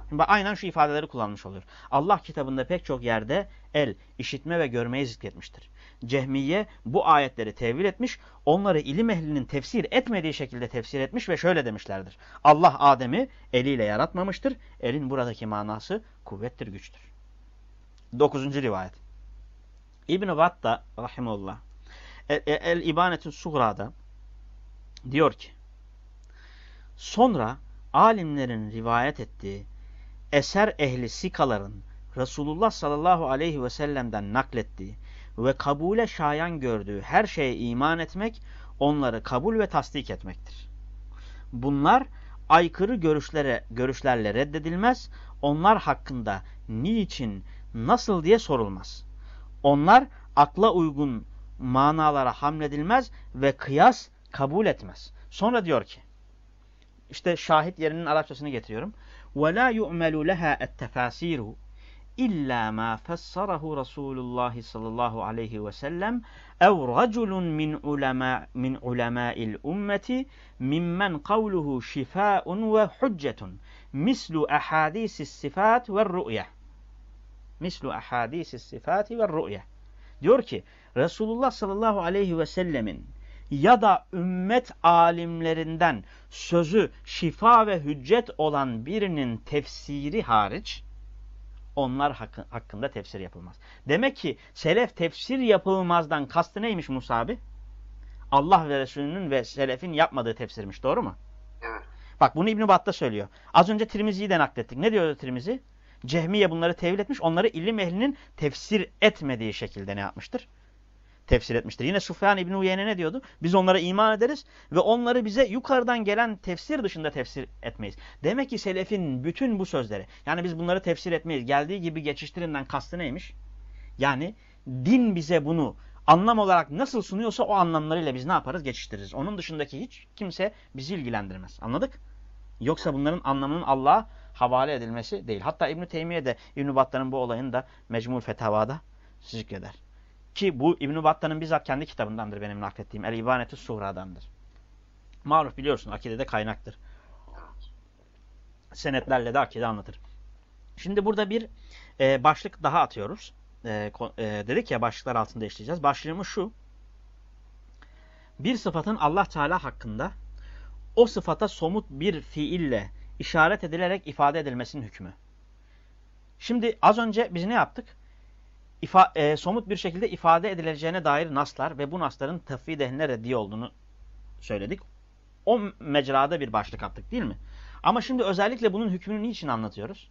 Şimdi bak, aynen şu ifadeleri kullanmış oluyor. Allah kitabında pek çok yerde el, işitme ve görmeyi zikretmiştir. Cehmiye bu ayetleri tevil etmiş, onları ilim ehlinin tefsir etmediği şekilde tefsir etmiş ve şöyle demişlerdir. Allah Adem'i eliyle yaratmamıştır. Elin buradaki manası kuvvettir, güçtür. Dokuzuncu rivayet. İbn-i Batta rahimullah El-İbanetü Suhra'da diyor ki sonra alimlerin rivayet ettiği eser ehli sikaların Resulullah sallallahu aleyhi ve sellem'den naklettiği ve kabule şayan gördüğü her şeye iman etmek, onları kabul ve tasdik etmektir. Bunlar aykırı görüşlere, görüşlerle reddedilmez, onlar hakkında niçin, nasıl diye sorulmaz. Onlar akla uygun manalara hamledilmez ve kıyas kabul etmez. Sonra diyor ki, işte şahit yerinin Arapçasını getiriyorum. وَلَا يُعْمَلُ لَهَا التَّفَاسِيرُ إِلَّا مَا فَسَّرَهُ رَسُولُ اللّٰهِ sallallahu aleyhi ve sellem اَوْ رَجُلٌ مِنْ عُلَمَاءِ مِنْ عُلَمَاءِ الْأُمَّةِ مِمَّنْ قَوْلُهُ شِفَاءٌ وَحُجَّةٌ مِثْلُ أَحَادِيثِ الصِّفَاتِ وَالرُّؤْيَةِ mislu ahadisi sifati ve ru'ye. Diyor ki Resulullah sallallahu aleyhi ve sellemin ya da ümmet alimlerinden sözü şifa ve hüccet olan birinin tefsiri hariç onlar hakkında tefsir yapılmaz. Demek ki selef tefsir yapılmazdan kastı neymiş Musa abi? Allah ve Resulünün ve selefin yapmadığı tefsirmiş doğru mu? Evet. Bak bunu İbn-i söylüyor. Az önce Tirmizi'yi de naklettik. Ne diyor Tirmizi? Cehmiye bunları tevil etmiş. Onları ilim ehlinin tefsir etmediği şekilde ne yapmıştır? tefsir etmiştir. Yine Sufyan İbni Uyeyne ne diyordu? Biz onlara iman ederiz ve onları bize yukarıdan gelen tefsir dışında tefsir etmeyiz. Demek ki selefin bütün bu sözleri, yani biz bunları tefsir etmeyiz, geldiği gibi geçiştirinden kastı neymiş? Yani din bize bunu anlam olarak nasıl sunuyorsa o anlamlarıyla biz ne yaparız? Geçiştiririz. Onun dışındaki hiç kimse bizi ilgilendirmez. Anladık? Yoksa bunların anlamının Allah'a havale edilmesi değil. Hatta İbn-i Teymiye de İbn-i bu olayını da Mecmul Fetavada zikreder. Ki bu İbn-i Batta'nın bizzat kendi kitabındandır benim naklettiğim. El-İbanetü Suhra'dandır. Maruf biliyorsun akidede kaynaktır. Senetlerle de akide anlatır. Şimdi burada bir e, başlık daha atıyoruz. E, e, dedik ya başlıklar altında işleyeceğiz. Başlığımız şu. Bir sıfatın Allah Teala hakkında o sıfata somut bir fiille işaret edilerek ifade edilmesinin hükmü. Şimdi az önce biz ne yaptık? ifa, e, somut bir şekilde ifade edileceğine dair naslar ve bu nasların tefvid ehline reddi olduğunu söyledik. O mecrada bir başlık attık değil mi? Ama şimdi özellikle bunun hükmünü niçin anlatıyoruz?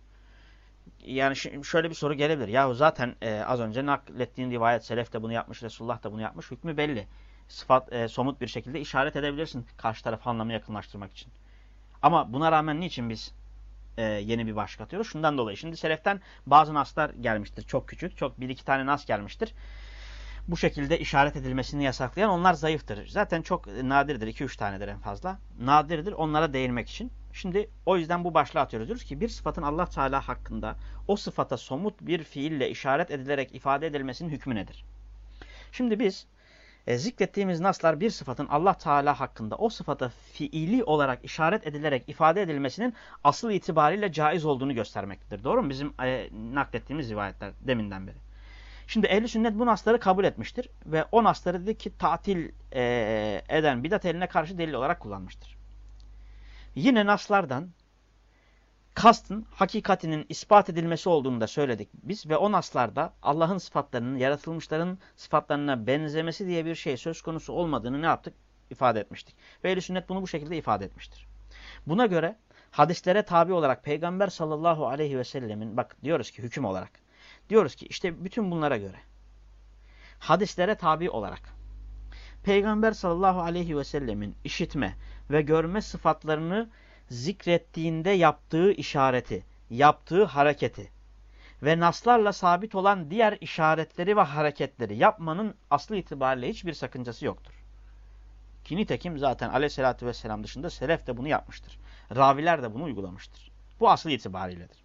Yani şöyle bir soru gelebilir. Yahu zaten e, az önce naklettiğin rivayet Selef de bunu yapmış, Resulullah da bunu yapmış. Hükmü belli. Sıfat, e, somut bir şekilde işaret edebilirsin karşı taraf anlamı yakınlaştırmak için. Ama buna rağmen niçin biz e, yeni bir başlık atıyoruz. Şundan dolayı. Şimdi seleften bazı naslar gelmiştir. Çok küçük. Çok bir iki tane nas gelmiştir. Bu şekilde işaret edilmesini yasaklayan onlar zayıftır. Zaten çok nadirdir. 2-3 tanedir en fazla. Nadirdir onlara değinmek için. Şimdi o yüzden bu başlığı atıyoruz. Diyoruz ki bir sıfatın Allah Teala hakkında o sıfata somut bir fiille işaret edilerek ifade edilmesinin hükmü nedir? Şimdi biz e, zikrettiğimiz naslar bir sıfatın Allah Teala hakkında o sıfata fiili olarak işaret edilerek ifade edilmesinin asıl itibariyle caiz olduğunu göstermektedir. Doğru mu? Bizim e, naklettiğimiz rivayetler deminden beri. Şimdi ehli sünnet bu nasları kabul etmiştir ve o nasları dedi ki tatil e, eden bidat eline karşı delil olarak kullanmıştır. Yine naslardan kastın hakikatinin ispat edilmesi olduğunu da söyledik biz ve o naslarda Allah'ın sıfatlarının yaratılmışların sıfatlarına benzemesi diye bir şey söz konusu olmadığını ne yaptık? ifade etmiştik. Ve ehl sünnet bunu bu şekilde ifade etmiştir. Buna göre hadislere tabi olarak Peygamber sallallahu aleyhi ve sellemin bak diyoruz ki hüküm olarak diyoruz ki işte bütün bunlara göre hadislere tabi olarak Peygamber sallallahu aleyhi ve sellemin işitme ve görme sıfatlarını zikrettiğinde yaptığı işareti, yaptığı hareketi ve naslarla sabit olan diğer işaretleri ve hareketleri yapmanın aslı itibariyle hiçbir sakıncası yoktur. Ki nitekim zaten aleyhissalatü vesselam dışında selef de bunu yapmıştır. Raviler de bunu uygulamıştır. Bu aslı itibariyledir.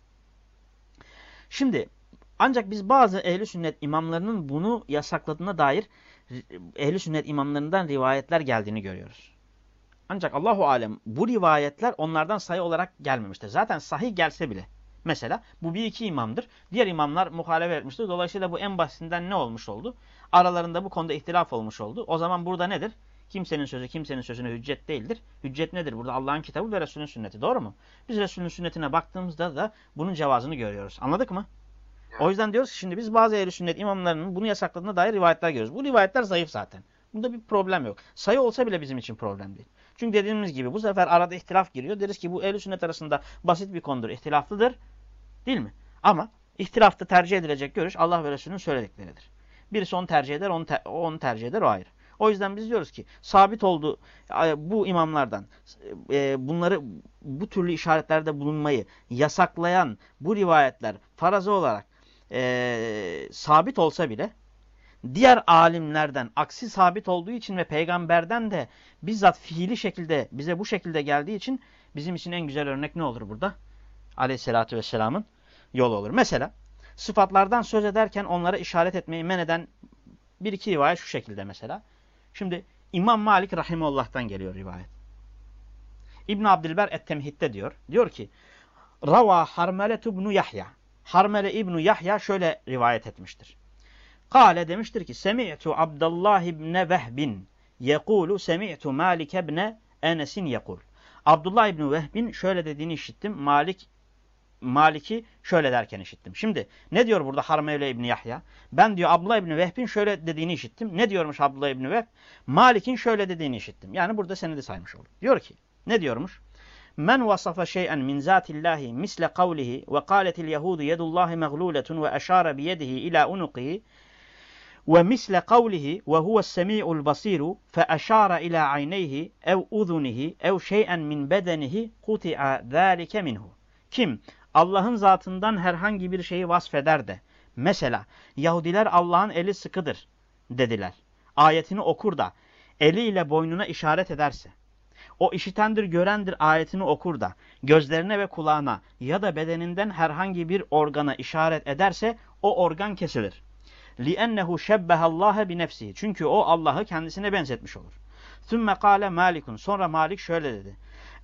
Şimdi ancak biz bazı ehli sünnet imamlarının bunu yasakladığına dair ehli sünnet imamlarından rivayetler geldiğini görüyoruz. Ancak Allahu alem bu rivayetler onlardan sayı olarak gelmemiştir. Zaten sahih gelse bile Mesela bu bir iki imamdır. Diğer imamlar muhalefet etmiştir. Dolayısıyla bu en basitinden ne olmuş oldu? Aralarında bu konuda ihtilaf olmuş oldu. O zaman burada nedir? Kimsenin sözü kimsenin sözüne hüccet değildir. Hüccet nedir? Burada Allah'ın kitabı ve Resulünün sünneti. Doğru mu? Biz Resulünün sünnetine baktığımızda da bunun cevazını görüyoruz. Anladık mı? O yüzden diyoruz ki şimdi biz bazı ehl sünnet imamlarının bunu yasakladığına dair rivayetler görüyoruz. Bu rivayetler zayıf zaten. Bunda bir problem yok. Sayı olsa bile bizim için problem değil. Çünkü dediğimiz gibi bu sefer arada ihtilaf giriyor. Deriz ki bu ehl sünnet arasında basit bir konudur. İhtilaflıdır. Değil mi? Ama ihtilafta tercih edilecek görüş Allah ve Resulünün söyledikleridir. Birisi onu tercih eder, onu, ter onu tercih eder, o ayrı. O yüzden biz diyoruz ki sabit oldu bu imamlardan e, bunları bu türlü işaretlerde bulunmayı yasaklayan bu rivayetler faraza olarak e, sabit olsa bile diğer alimlerden aksi sabit olduğu için ve peygamberden de bizzat fiili şekilde bize bu şekilde geldiği için bizim için en güzel örnek ne olur burada? Aleyhissalatü vesselamın yolu olur. Mesela sıfatlardan söz ederken onlara işaret etmeyi men eden bir iki rivayet şu şekilde mesela. Şimdi İmam Malik Rahimullah'tan geliyor rivayet. İbn Abdilber Et-Temhid'de diyor. Diyor ki Rava Harmele ibn Yahya. Harmele İbn Yahya şöyle rivayet etmiştir. Kale demiştir ki Semi'tu Abdullah ibn Vehbin yekulu semi'tu Malik ibn Enes'in yekul. Abdullah ibn Vehbin şöyle dediğini işittim. Malik Malik'i şöyle derken işittim. Şimdi ne diyor burada Harmele İbni Yahya? Ben diyor Abdullah İbni Vehb'in şöyle dediğini işittim. Ne diyormuş Abdullah İbni Vehb? Malik'in şöyle dediğini işittim. Yani burada senedi saymış olduk. Diyor ki ne diyormuş? Men vasafa şey'en min zatillahi misle kavlihi ve kâletil yehudu yedullahi meğluletun ve eşâre biyedihi ila unukihi ve misle kavlihi ve huves semi'ul basiru fe eşâre ila ayneyhi ev uzunihi ev şey'en min bedenihi. Kim Allah'ın zatından herhangi bir şeyi vasfeder de. Mesela Yahudiler Allah'ın eli sıkıdır dediler. Ayetini okur da eliyle boynuna işaret ederse. O işitendir, görendir ayetini okur da gözlerine ve kulağına ya da bedeninden herhangi bir organa işaret ederse o organ kesilir. لِأَنَّهُ شَبَّهَ اللّٰهَ بِنَفْسِهِ Çünkü o Allah'ı kendisine benzetmiş olur. ثُمَّ قَالَ مَالِكٌ Sonra Malik şöyle dedi.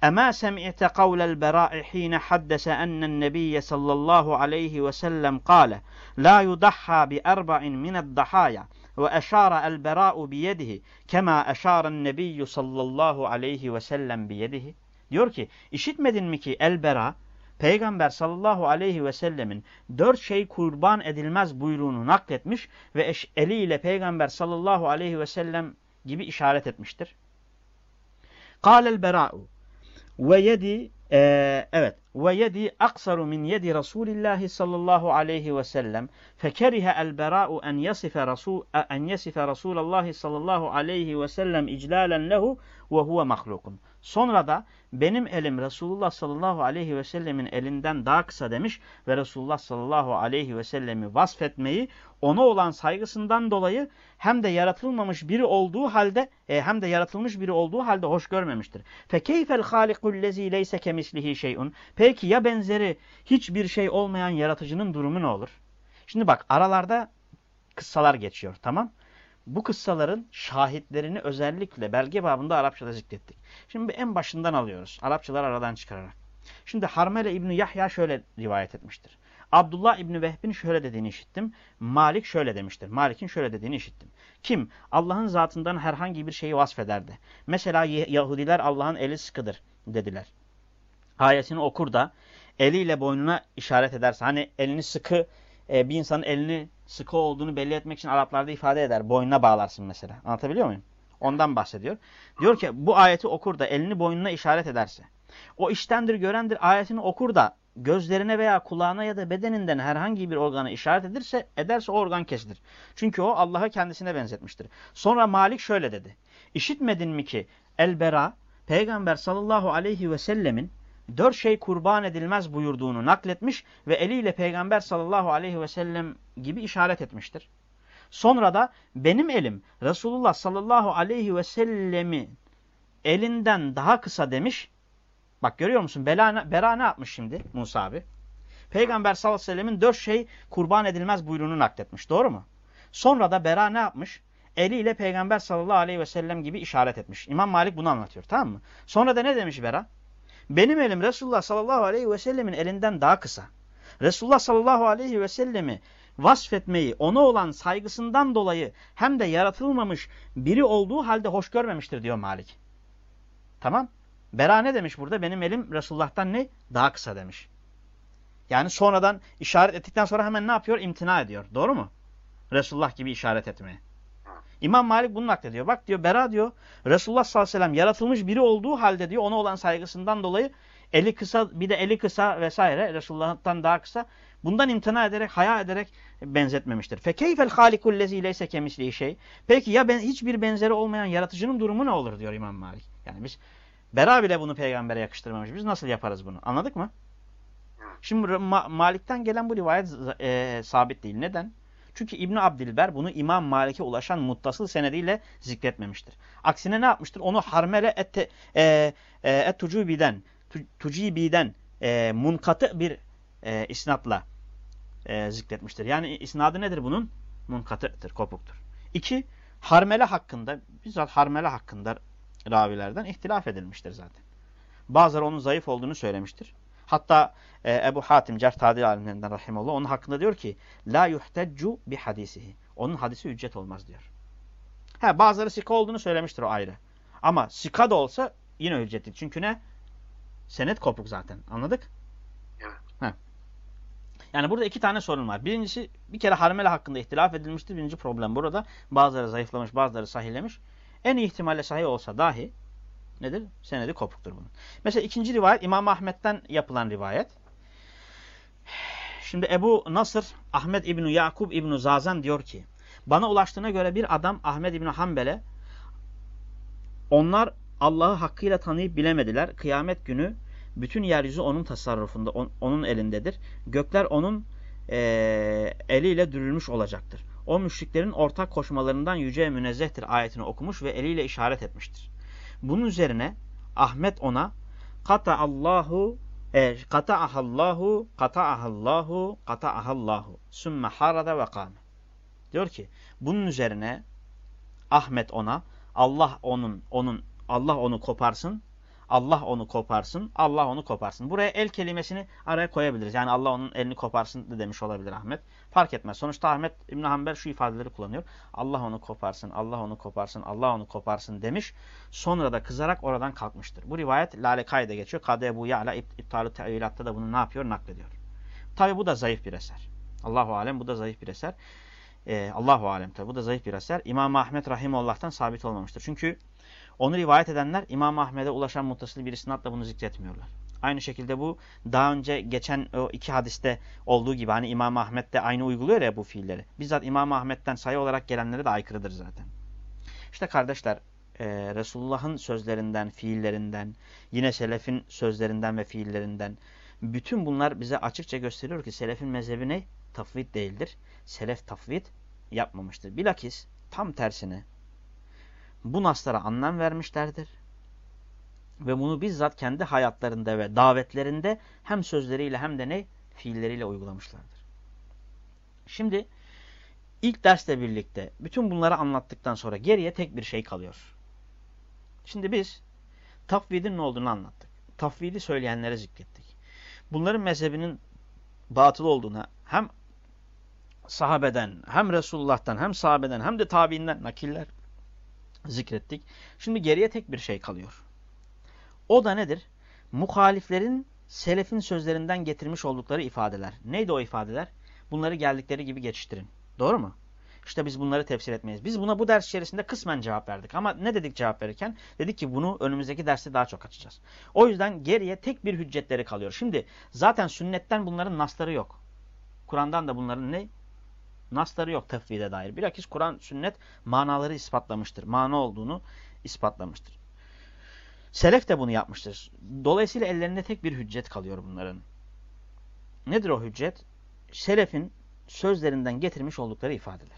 أما سمعت قول البراء حين حدث أن النبي صلى الله عليه وسلم قال لا يضحى بأربع من الضحايا وأشار البراء بيده كما أشار النبي sallallahu aleyhi ve sellem biyedihi. Diyor ki işitmedin mi ki Elbera Peygamber sallallahu aleyhi ve sellemin dört şey kurban edilmez buyruğunu nakletmiş ve eliyle Peygamber sallallahu aleyhi ve sellem gibi işaret etmiştir. Kâlel bera'u ve yedi e, evet ve yedi aksaru min yedi Resulillahi sallallahu aleyhi ve sellem fekerihe el bera'u en yasife rasul en yasife Resulullah sallallahu aleyhi ve sellem iclalen lehu ve huve mahlukun. Sonra da benim elim Resulullah sallallahu aleyhi ve sellemin elinden daha kısa demiş ve Resulullah sallallahu aleyhi ve sellemi vasfetmeyi ona olan saygısından dolayı hem de yaratılmamış biri olduğu halde e, hem de yaratılmış biri olduğu halde hoş görmemiştir. Fe keyfel halikullezî leyse kemislihi şeyun. Peki ya benzeri hiçbir şey olmayan yaratıcının durumu ne olur? Şimdi bak aralarda kıssalar geçiyor tamam bu kıssaların şahitlerini özellikle belge babında Arapçada zikrettik. Şimdi en başından alıyoruz. Arapçalar aradan çıkararak. Şimdi Harmele İbni Yahya şöyle rivayet etmiştir. Abdullah İbni Vehbin şöyle dediğini işittim. Malik şöyle demiştir. Malik'in şöyle dediğini işittim. Kim Allah'ın zatından herhangi bir şeyi vasfederdi. Mesela Yahudiler Allah'ın eli sıkıdır dediler. Ayetini okur da eliyle boynuna işaret ederse hani elini sıkı e, bir insanın elini sıkı olduğunu belli etmek için Araplarda ifade eder. Boynuna bağlarsın mesela. Anlatabiliyor muyum? Ondan bahsediyor. Diyor ki bu ayeti okur da elini boynuna işaret ederse. O iştendir görendir ayetini okur da gözlerine veya kulağına ya da bedeninden herhangi bir organa işaret edirse, ederse o organ kesilir. Çünkü o Allah'a kendisine benzetmiştir. Sonra Malik şöyle dedi. İşitmedin mi ki Elbera Peygamber sallallahu aleyhi ve sellemin dört şey kurban edilmez buyurduğunu nakletmiş ve eliyle Peygamber sallallahu aleyhi ve sellem gibi işaret etmiştir. Sonra da benim elim Resulullah sallallahu aleyhi ve sellemi elinden daha kısa demiş. Bak görüyor musun? Bela, Bera ne yapmış şimdi Musa abi? Peygamber sallallahu aleyhi ve sellemin dört şey kurban edilmez buyruğunu nakletmiş. Doğru mu? Sonra da Bera ne yapmış? Eliyle Peygamber sallallahu aleyhi ve sellem gibi işaret etmiş. İmam Malik bunu anlatıyor tamam mı? Sonra da ne demiş Bera? Benim elim Resulullah sallallahu aleyhi ve sellemin elinden daha kısa. Resulullah sallallahu aleyhi ve sellemi vasfetmeyi ona olan saygısından dolayı hem de yaratılmamış biri olduğu halde hoş görmemiştir diyor Malik. Tamam. Bera ne demiş burada? Benim elim Resulullah'tan ne? Daha kısa demiş. Yani sonradan işaret ettikten sonra hemen ne yapıyor? İmtina ediyor. Doğru mu? Resulullah gibi işaret etmeye. İmam Malik bunu naklediyor. Bak diyor Bera diyor Resulullah sallallahu aleyhi ve sellem yaratılmış biri olduğu halde diyor ona olan saygısından dolayı eli kısa bir de eli kısa vesaire Resulullah'tan daha kısa bundan imtina ederek haya ederek benzetmemiştir. Fekeyfel halikul lezi leyse kemisliği şey. Peki ya ben hiçbir benzeri olmayan yaratıcının durumu ne olur diyor İmam Malik. Yani biz Bera bile bunu peygambere yakıştırmamış. Biz nasıl yaparız bunu? Anladık mı? Şimdi Ma Malik'ten gelen bu rivayet e, sabit değil. Neden? Çünkü İbn Abdilber bunu İmam Malik'e ulaşan muttasıl senediyle zikretmemiştir. Aksine ne yapmıştır? Onu harmele et, e, e, tucubiden, tu, e, munkatı bir e, isnatla e, zikretmiştir. Yani isnadı nedir bunun? Munkatı'tır, kopuktur. İki, harmele hakkında, bizzat harmele hakkında ravilerden ihtilaf edilmiştir zaten. Bazıları onun zayıf olduğunu söylemiştir. Hatta e, Ebu Hatim Cerh Tadil alimlerinden rahimullah onun hakkında diyor ki la yuhteccu bi hadisihi. Onun hadisi hüccet olmaz diyor. He bazıları sika olduğunu söylemiştir o ayrı. Ama sika da olsa yine hüccettir. Çünkü ne? Senet kopuk zaten. Anladık? Evet. He. Yani burada iki tane sorun var. Birincisi bir kere harmele hakkında ihtilaf edilmiştir. Birinci problem burada. Bazıları zayıflamış, bazıları sahihlemiş. En iyi ihtimalle sahih olsa dahi nedir? Senedi kopuktur bunun. Mesela ikinci rivayet İmam Ahmet'ten yapılan rivayet. Şimdi Ebu Nasır Ahmet İbni Yakub İbni Zazan diyor ki bana ulaştığına göre bir adam Ahmet İbni Hanbel'e onlar Allah'ı hakkıyla tanıyıp bilemediler. Kıyamet günü bütün yeryüzü onun tasarrufunda, on, onun elindedir. Gökler onun e, eliyle dürülmüş olacaktır. O müşriklerin ortak koşmalarından yüce münezzehtir ayetini okumuş ve eliyle işaret etmiştir. Bunun üzerine Ahmet ona kata Allahu e, kata'ahallahu kata'ahallahu kata'ahallahu sümme harada ve kâme. Diyor ki bunun üzerine Ahmet ona Allah onun onun Allah onu koparsın. Allah onu koparsın. Allah onu koparsın. Buraya el kelimesini araya koyabiliriz. Yani Allah onun elini koparsın demiş olabilir Ahmet. Fark etmez. Sonuçta Ahmet İbn Hanbel şu ifadeleri kullanıyor. Allah onu koparsın. Allah onu koparsın. Allah onu koparsın demiş. Sonra da kızarak oradan kalkmıştır. Bu rivayet Lale Kayda geçiyor. Kadı Ebu Ya'la İptal-ı Tevilat'ta da bunu ne yapıyor? Naklediyor. Tabi bu da zayıf bir eser. Allahu alem bu da zayıf bir eser. Ee, Allahu alem tabi bu da zayıf bir eser. İmam Ahmet Rahimullah'tan sabit olmamıştır. Çünkü onu rivayet edenler İmam Ahmet'e ulaşan muttasıl bir isnatla bunu zikretmiyorlar. Aynı şekilde bu daha önce geçen o iki hadiste olduğu gibi hani İmam Ahmet de aynı uyguluyor ya bu fiilleri. Bizzat İmam Ahmet'ten sayı olarak gelenlere de aykırıdır zaten. İşte kardeşler e, Resulullah'ın sözlerinden, fiillerinden, yine selefin sözlerinden ve fiillerinden bütün bunlar bize açıkça gösteriyor ki selefin mezhebi ne? Tafvid değildir. Selef tafvid yapmamıştır. Bilakis tam tersine bu naslara anlam vermişlerdir. Ve bunu bizzat kendi hayatlarında ve davetlerinde hem sözleriyle hem de ne fiilleriyle uygulamışlardır. Şimdi ilk dersle birlikte bütün bunları anlattıktan sonra geriye tek bir şey kalıyor. Şimdi biz tafvidin ne olduğunu anlattık. Tafvidi söyleyenlere zikrettik. Bunların mezhebinin batıl olduğuna hem sahabeden hem Resulullah'tan hem sahabeden hem de tabiinden nakiller zikrettik. Şimdi geriye tek bir şey kalıyor. O da nedir? Muhaliflerin selefin sözlerinden getirmiş oldukları ifadeler. Neydi o ifadeler? Bunları geldikleri gibi geçiştirin. Doğru mu? İşte biz bunları tefsir etmeyiz. Biz buna bu ders içerisinde kısmen cevap verdik. Ama ne dedik cevap verirken? Dedik ki bunu önümüzdeki derste daha çok açacağız. O yüzden geriye tek bir hüccetleri kalıyor. Şimdi zaten sünnetten bunların nasları yok. Kur'an'dan da bunların ne? Nasları yok tefvide dair. Bilakis Kur'an, sünnet manaları ispatlamıştır. Mana olduğunu ispatlamıştır. Selef de bunu yapmıştır. Dolayısıyla ellerinde tek bir hüccet kalıyor bunların. Nedir o hüccet? Selefin sözlerinden getirmiş oldukları ifadeler.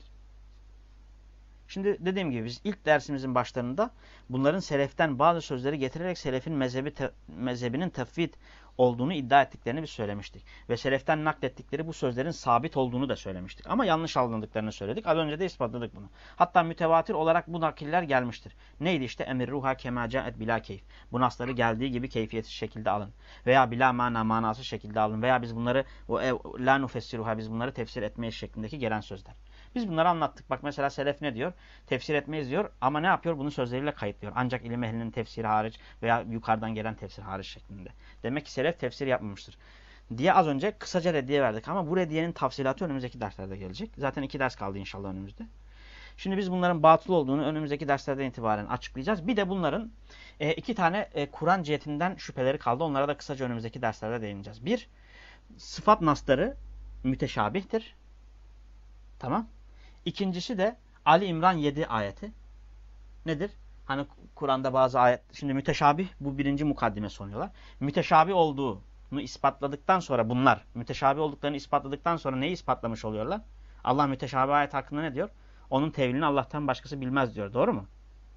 Şimdi dediğim gibi biz ilk dersimizin başlarında bunların seleften bazı sözleri getirerek selefin mezhebi te, mezhebinin tefvid olduğunu iddia ettiklerini biz söylemiştik. Ve seleften naklettikleri bu sözlerin sabit olduğunu da söylemiştik. Ama yanlış alındıklarını söyledik. Az önce de ispatladık bunu. Hatta mütevatir olarak bu nakiller gelmiştir. Neydi işte? Emir ruha kemaca et bila keyif. Bu nasları geldiği gibi keyfiyetsiz şekilde alın. Veya bila mana manası şekilde alın. Veya biz bunları o ev, la nufessiruha biz bunları tefsir etmeyiz şeklindeki gelen sözler. Biz bunları anlattık. Bak mesela selef ne diyor? Tefsir etmeyiz diyor ama ne yapıyor? Bunu sözleriyle kayıtlıyor. Ancak ilim ehlinin tefsiri hariç veya yukarıdan gelen tefsir hariç şeklinde. Demek ki selef tefsir yapmamıştır. Diye az önce kısaca reddiye verdik ama bu reddiyenin tafsilatı önümüzdeki derslerde gelecek. Zaten iki ders kaldı inşallah önümüzde. Şimdi biz bunların batıl olduğunu önümüzdeki derslerden itibaren açıklayacağız. Bir de bunların e, iki tane e, Kur'an cihetinden şüpheleri kaldı. Onlara da kısaca önümüzdeki derslerde değineceğiz. Bir, sıfat nasları müteşabihtir. Tamam. İkincisi de Ali İmran 7 ayeti. Nedir? Hani Kur'an'da bazı ayet, şimdi müteşabih bu birinci mukaddime sonuyorlar. Müteşabih olduğunu ispatladıktan sonra bunlar, müteşabih olduklarını ispatladıktan sonra neyi ispatlamış oluyorlar? Allah müteşabih ayet hakkında ne diyor? Onun tevilini Allah'tan başkası bilmez diyor. Doğru mu?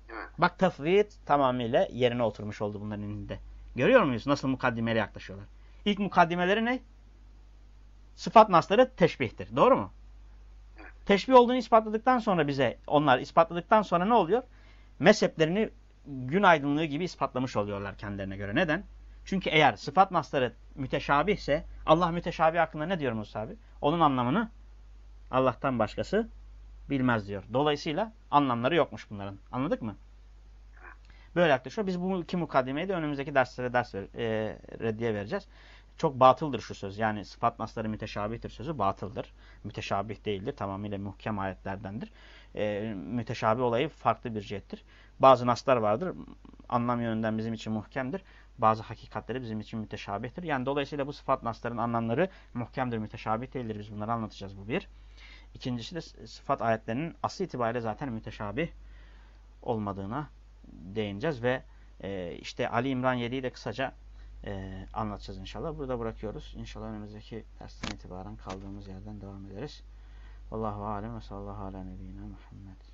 Evet. Bak tafvid tamamıyla yerine oturmuş oldu bunların elinde. Görüyor muyuz nasıl mukaddimeyle yaklaşıyorlar? İlk mukaddimeleri ne? Sıfat nasları teşbihtir. Doğru mu? Teşbih olduğunu ispatladıktan sonra bize onlar ispatladıktan sonra ne oluyor? Mezheplerini gün aydınlığı gibi ispatlamış oluyorlar kendilerine göre. Neden? Çünkü eğer sıfat nasları müteşabihse Allah müteşabih hakkında ne diyor Musa abi? Onun anlamını Allah'tan başkası bilmez diyor. Dolayısıyla anlamları yokmuş bunların. Anladık mı? Böyle yaklaşıyor. Biz bu iki mukaddimeyi de önümüzdeki derslere ders ver, e, reddiye vereceğiz. Çok batıldır şu söz. Yani sıfat nasları müteşabihtir sözü batıldır. Müteşabih değildir. Tamamıyla muhkem ayetlerdendir. E, müteşabih olayı farklı bir cihettir. Bazı naslar vardır. Anlam yönünden bizim için muhkemdir. Bazı hakikatleri bizim için müteşabihtir. Yani dolayısıyla bu sıfat nasların anlamları muhkemdir, müteşabih değildir. Biz bunları anlatacağız bu bir. İkincisi de sıfat ayetlerinin aslı itibariyle zaten müteşabih olmadığına değineceğiz ve e, işte Ali İmran 7'yi de kısaca e, anlatacağız inşallah. Burada bırakıyoruz. İnşallah önümüzdeki dersten itibaren kaldığımız yerden devam ederiz. Vallahu alem ve sallallahu ala nebiyyina Muhammed.